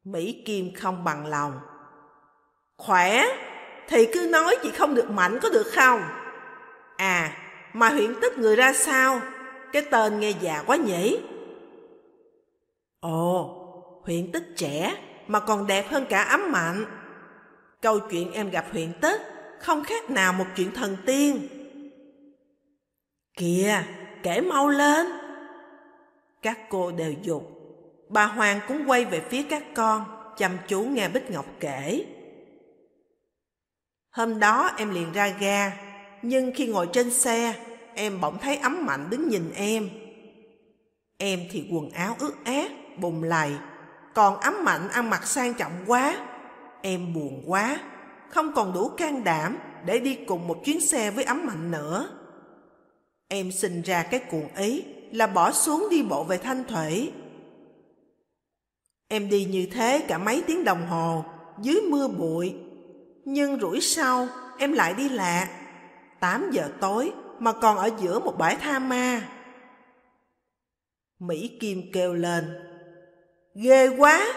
S1: Mỹ Kim không bằng lòng. Khỏe, thì cứ nói chị không được mạnh có được không? À, mà huyện tích người ra sao? Cái tên nghe già quá nhỉ? Ồ, huyện tích trẻ mà còn đẹp hơn cả ấm mạnh. Câu chuyện em gặp huyện tết không khác nào một chuyện thần tiên. Kìa, kể mau lên. Các cô đều dục. Bà Hoàng cũng quay về phía các con, chăm chú nghe Bích Ngọc kể. Hôm đó em liền ra ga, nhưng khi ngồi trên xe, em bỗng thấy ấm mạnh đứng nhìn em. Em thì quần áo ướt át, bùng lầy, còn ấm mạnh ăn mặc sang trọng quá. Em buồn quá, không còn đủ can đảm để đi cùng một chuyến xe với ấm mạnh nữa. Em sinh ra cái cuồng ý là bỏ xuống đi bộ về Thanh Thủy. Em đi như thế cả mấy tiếng đồng hồ, dưới mưa bụi. Nhưng rủi sau, em lại đi lạc. 8 giờ tối mà còn ở giữa một bãi tha ma. Mỹ Kim kêu lên. Ghê quá,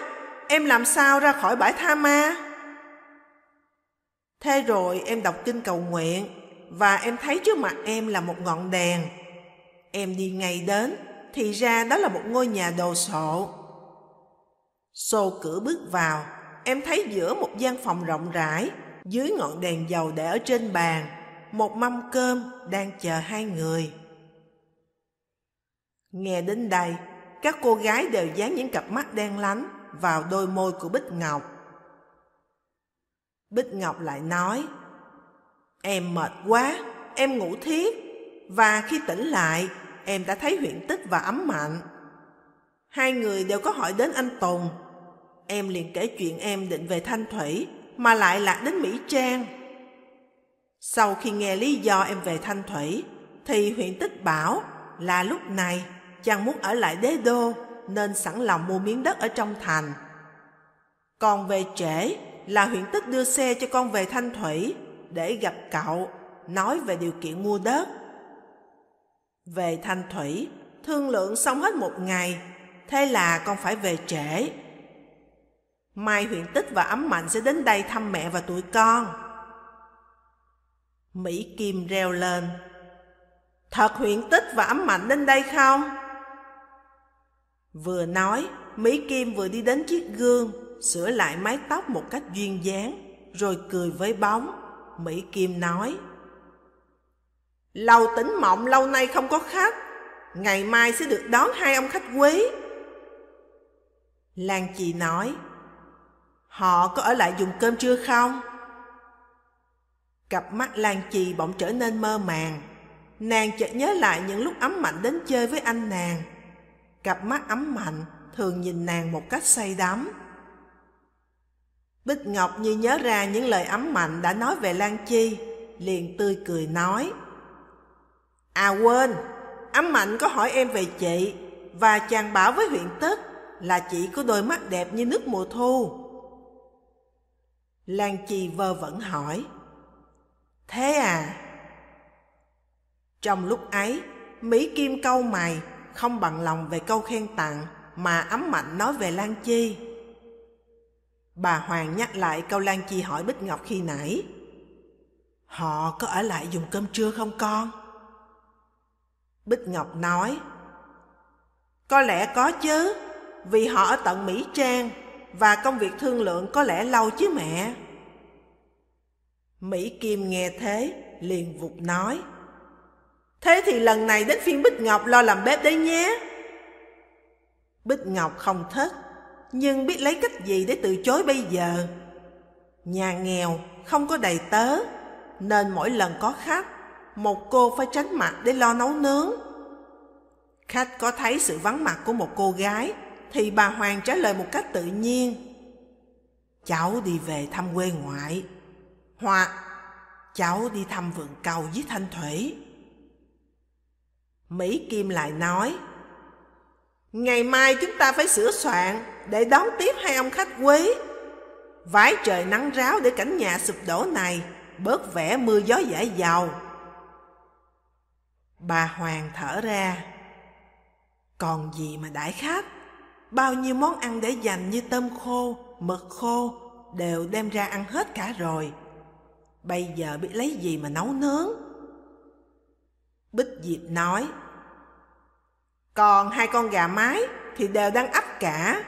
S1: em làm sao ra khỏi bãi tha ma? Thế rồi em đọc kinh cầu nguyện và em thấy trước mặt em là một ngọn đèn. Em đi ngay đến, thì ra đó là một ngôi nhà đồ sộ. Xô cửa bước vào, em thấy giữa một gian phòng rộng rãi, dưới ngọn đèn dầu để ở trên bàn, một mâm cơm đang chờ hai người. Nghe đến đây, các cô gái đều dán những cặp mắt đen lánh vào đôi môi của Bích Ngọc. Bích Ngọc lại nói, Em mệt quá, em ngủ thiết, và khi tỉnh lại, em đã thấy huyện tích và ấm mạnh. Hai người đều có hỏi đến anh Tùng. Em liền kể chuyện em định về Thanh Thủy, mà lại lạc đến Mỹ Trang. Sau khi nghe lý do em về Thanh Thủy, thì huyện tích bảo là lúc này chàng muốn ở lại đế đô nên sẵn lòng mua miếng đất ở trong thành. Còn về trễ là huyện tích đưa xe cho con về Thanh Thủy để gặp cậu, nói về điều kiện mua đất. Về Thanh Thủy, thương lượng xong hết một ngày, thế là con phải về trễ. Mai huyện tích và ấm mạnh sẽ đến đây thăm mẹ và tụi con. Mỹ Kim reo lên. Thật huyện tích và ấm mạnh đến đây không? Vừa nói, Mỹ Kim vừa đi đến chiếc gương, sửa lại mái tóc một cách duyên dáng, rồi cười với bóng. Mỹ Kim nói, Lâu tỉnh mộng lâu nay không có khách, ngày mai sẽ được đón hai ông khách quý. Lan chị nói, Họ có ở lại dùng cơm trưa không? Cặp mắt Lan trì bỗng trở nên mơ màng. Nàng chợt nhớ lại những lúc ấm mạnh đến chơi với anh nàng. Cặp mắt ấm mạnh thường nhìn nàng một cách say đắm. Bích Ngọc như nhớ ra những lời ấm mạnh đã nói về Lan Chi, liền tươi cười nói. À quên, ấm mạnh có hỏi em về chị, và chàng bảo với huyện tức là chị có đôi mắt đẹp như nước mùa thu. Lan Chi vơ vẫn hỏi. Thế à? Trong lúc ấy, Mỹ Kim câu mày, không bằng lòng về câu khen tặng mà ấm mạnh nói về Lan Chi. Bà Hoàng nhắc lại câu Lan Chi hỏi Bích Ngọc khi nãy. Họ có ở lại dùng cơm trưa không con? Bích Ngọc nói. Có lẽ có chứ, vì họ ở tận Mỹ Trang và công việc thương lượng có lẽ lâu chứ mẹ. Mỹ Kim nghe thế, liền vụt nói. Thế thì lần này đến phiên Bích Ngọc lo làm bếp đấy nhé. Bích Ngọc không thích, nhưng biết lấy cách gì để từ chối bây giờ. Nhà nghèo, không có đầy tớ, nên mỗi lần có khách, một cô phải tránh mặt để lo nấu nướng. Khách có thấy sự vắng mặt của một cô gái, thì bà Hoàng trả lời một cách tự nhiên. Cháu đi về thăm quê ngoại, hoặc cháu đi thăm vườn cầu với Thanh Thủy. Mỹ Kim lại nói, Ngày mai chúng ta phải sửa soạn để đón tiếp hai ông khách quý. Vái trời nắng ráo để cảnh nhà sụp đổ này bớt vẻ mưa gió dễ dầu. Bà Hoàng thở ra. Còn gì mà đãi khách? Bao nhiêu món ăn để dành như tôm khô, mực khô đều đem ra ăn hết cả rồi. Bây giờ biết lấy gì mà nấu nướng? Bích Diệp nói. Còn hai con gà mái thì đều đang ấp cả.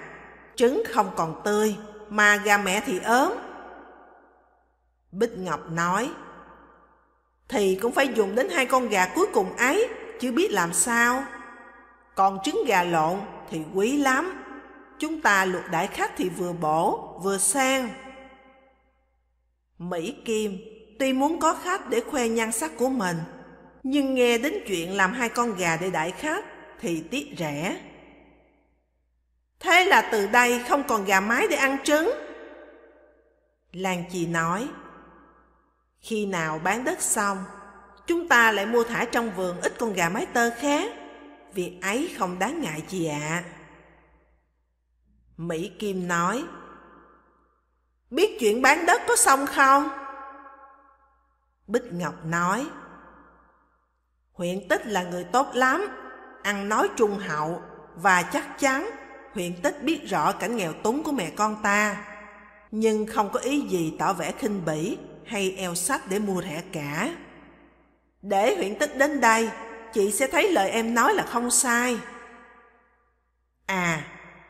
S1: Trứng không còn tươi, mà gà mẹ thì ốm. Bích Ngọc nói. Thì cũng phải dùng đến hai con gà cuối cùng ấy, chứ biết làm sao. Còn trứng gà lộn thì quý lắm. Chúng ta luộc đại khách thì vừa bổ, vừa sang. Mỹ Kim tuy muốn có khách để khoe nhan sắc của mình, nhưng nghe đến chuyện làm hai con gà để đại khách thì tiếc rẻ. Thế là từ đây không còn gà mái để ăn trứng. Lan Chi nói, khi nào bán đất xong, chúng ta lại mua thả trong vườn ít con gà mái tơ khác. Việc ấy không đáng ngại gì ạ. À. Mỹ Kim nói, Biết chuyện bán đất có xong không? Bích Ngọc nói, Huyện Tích là người tốt lắm, ăn nói trung hậu và chắc chắn huyện Tích biết rõ cảnh nghèo túng của mẹ con ta, nhưng không có ý gì tỏ vẻ khinh bỉ hay eo sách để mua rẻ cả. Để huyện Tích đến đây, chị sẽ thấy lời em nói là không sai. À,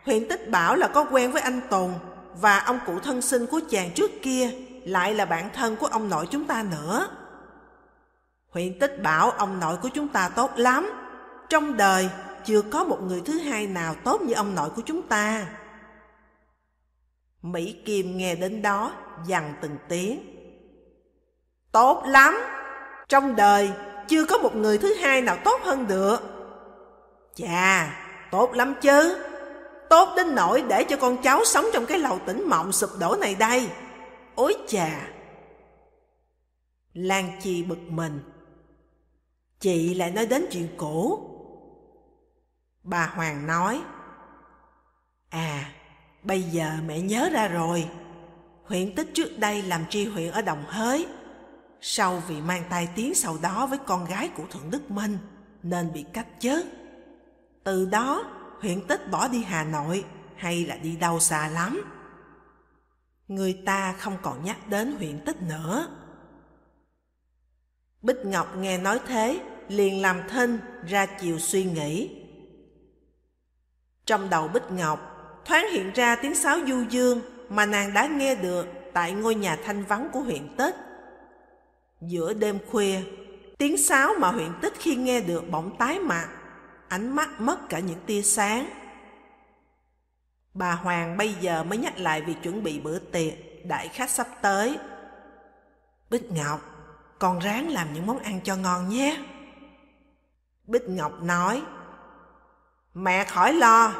S1: huyện Tích bảo là có quen với anh Tùng và ông cụ thân sinh của chàng trước kia lại là bạn thân của ông nội chúng ta nữa. Huyện Tích bảo ông nội của chúng ta tốt lắm, trong đời chưa có một người thứ hai nào tốt như ông nội của chúng ta. Mỹ Kim nghe đến đó, dằn từng tiếng. Tốt lắm! Trong đời chưa có một người thứ hai nào tốt hơn được. Chà, tốt lắm chứ. Tốt đến nỗi để cho con cháu sống trong cái lầu tỉnh mộng sụp đổ này đây. Ôi chà! Lan Chi bực mình. Chị lại nói đến chuyện cũ. Bà Hoàng nói, À, bây giờ mẹ nhớ ra rồi. Huyện tích trước đây làm tri huyện ở Đồng Hới. Sau vì mang tai tiếng sau đó với con gái của Thượng Đức Minh, nên bị cách chết. Từ đó, huyện tích bỏ đi Hà Nội hay là đi đâu xa lắm. Người ta không còn nhắc đến huyện tích nữa. Bích Ngọc nghe nói thế, liền làm thinh ra chiều suy nghĩ. Trong đầu Bích Ngọc thoáng hiện ra tiếng sáo du dương mà nàng đã nghe được tại ngôi nhà thanh vắng của huyện Tích. Giữa đêm khuya, tiếng sáo mà huyện Tích khi nghe được bỗng tái mặt, ánh mắt mất cả những tia sáng. Bà Hoàng bây giờ mới nhắc lại việc chuẩn bị bữa tiệc, đại khách sắp tới. Bích Ngọc, con ráng làm những món ăn cho ngon nhé. Bích Ngọc nói, Mẹ khỏi lo,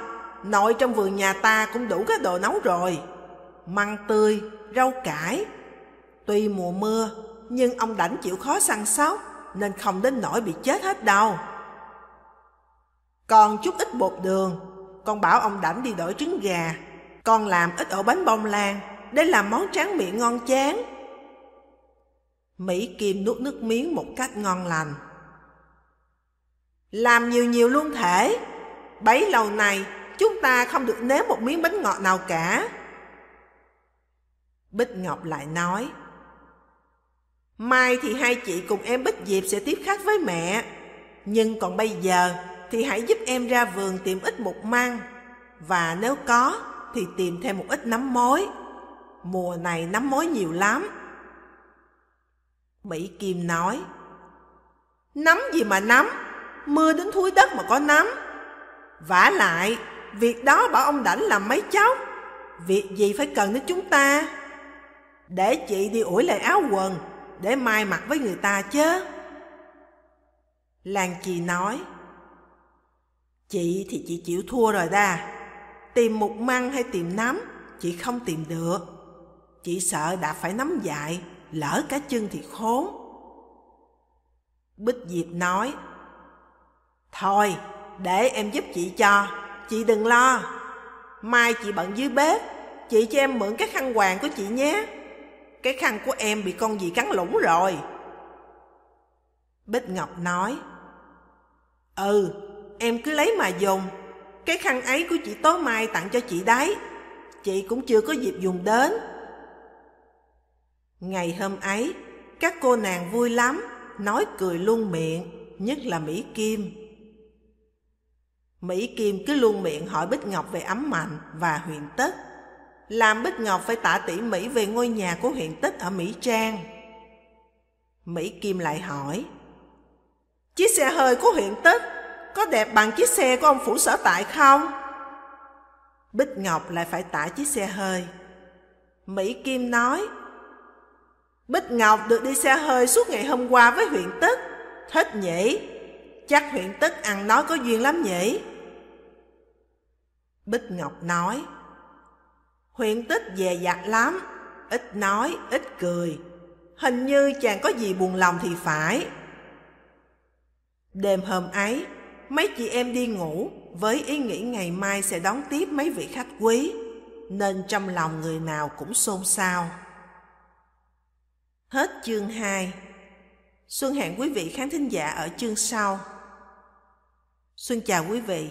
S1: nội trong vườn nhà ta cũng đủ các đồ nấu rồi. Măng tươi, rau cải. Tuy mùa mưa, nhưng ông đảnh chịu khó săn sóc, nên không đến nỗi bị chết hết đâu. Còn chút ít bột đường, con bảo ông đảnh đi đổi trứng gà. Con làm ít ổ bánh bông lan để làm món tráng miệng ngon chán. Mỹ Kim nuốt nước miếng một cách ngon lành. Làm nhiều nhiều luôn thể. Bấy lâu này chúng ta không được nếm một miếng bánh ngọt nào cả. Bích Ngọc lại nói, Mai thì hai chị cùng em Bích Diệp sẽ tiếp khách với mẹ. Nhưng còn bây giờ thì hãy giúp em ra vườn tìm ít mục măng. Và nếu có thì tìm thêm một ít nấm mối. Mùa này nấm mối nhiều lắm. Mỹ Kim nói, nấm gì mà nấm mưa đến thúi đất mà có nấm vả lại, việc đó bảo ông đảnh làm mấy cháu việc gì phải cần đến chúng ta. Để chị đi ủi lại áo quần, để mai mặc với người ta chứ. Lan Chi nói, Chị thì chị chịu thua rồi đa. Tìm một măng hay tìm nắm, chị không tìm được. Chị sợ đã phải nắm dại, lỡ cả chân thì khốn. Bích Diệp nói, Thôi, để em giúp chị cho, chị đừng lo. Mai chị bận dưới bếp, chị cho em mượn cái khăn hoàng của chị nhé. Cái khăn của em bị con gì cắn lũng rồi. Bích Ngọc nói, Ừ, em cứ lấy mà dùng. Cái khăn ấy của chị Tố Mai tặng cho chị đấy. Chị cũng chưa có dịp dùng đến. Ngày hôm ấy, các cô nàng vui lắm, nói cười luôn miệng, nhất là Mỹ Kim. Mỹ Kim cứ luôn miệng hỏi Bích Ngọc về ấm mạnh và Huyện tích, làm Bích Ngọc phải tả tỉ Mỹ về ngôi nhà của Huyện tích ở Mỹ Trang. Mỹ Kim lại hỏi, Chiếc xe hơi của Huyện tích có đẹp bằng chiếc xe của ông phủ sở tại không? Bích Ngọc lại phải tả chiếc xe hơi. Mỹ Kim nói, Bích Ngọc được đi xe hơi suốt ngày hôm qua với huyện Tất. Thích nhỉ? Chắc huyện Tất ăn nói có duyên lắm nhỉ? Bích Ngọc nói, Huyện Tích về dặt lắm, ít nói, ít cười. Hình như chàng có gì buồn lòng thì phải. Đêm hôm ấy, mấy chị em đi ngủ với ý nghĩ ngày mai sẽ đón tiếp mấy vị khách quý, nên trong lòng người nào cũng xôn xao. Hết chương 2 Xuân hẹn quý vị khán thính giả ở chương sau. Xuân chào quý vị.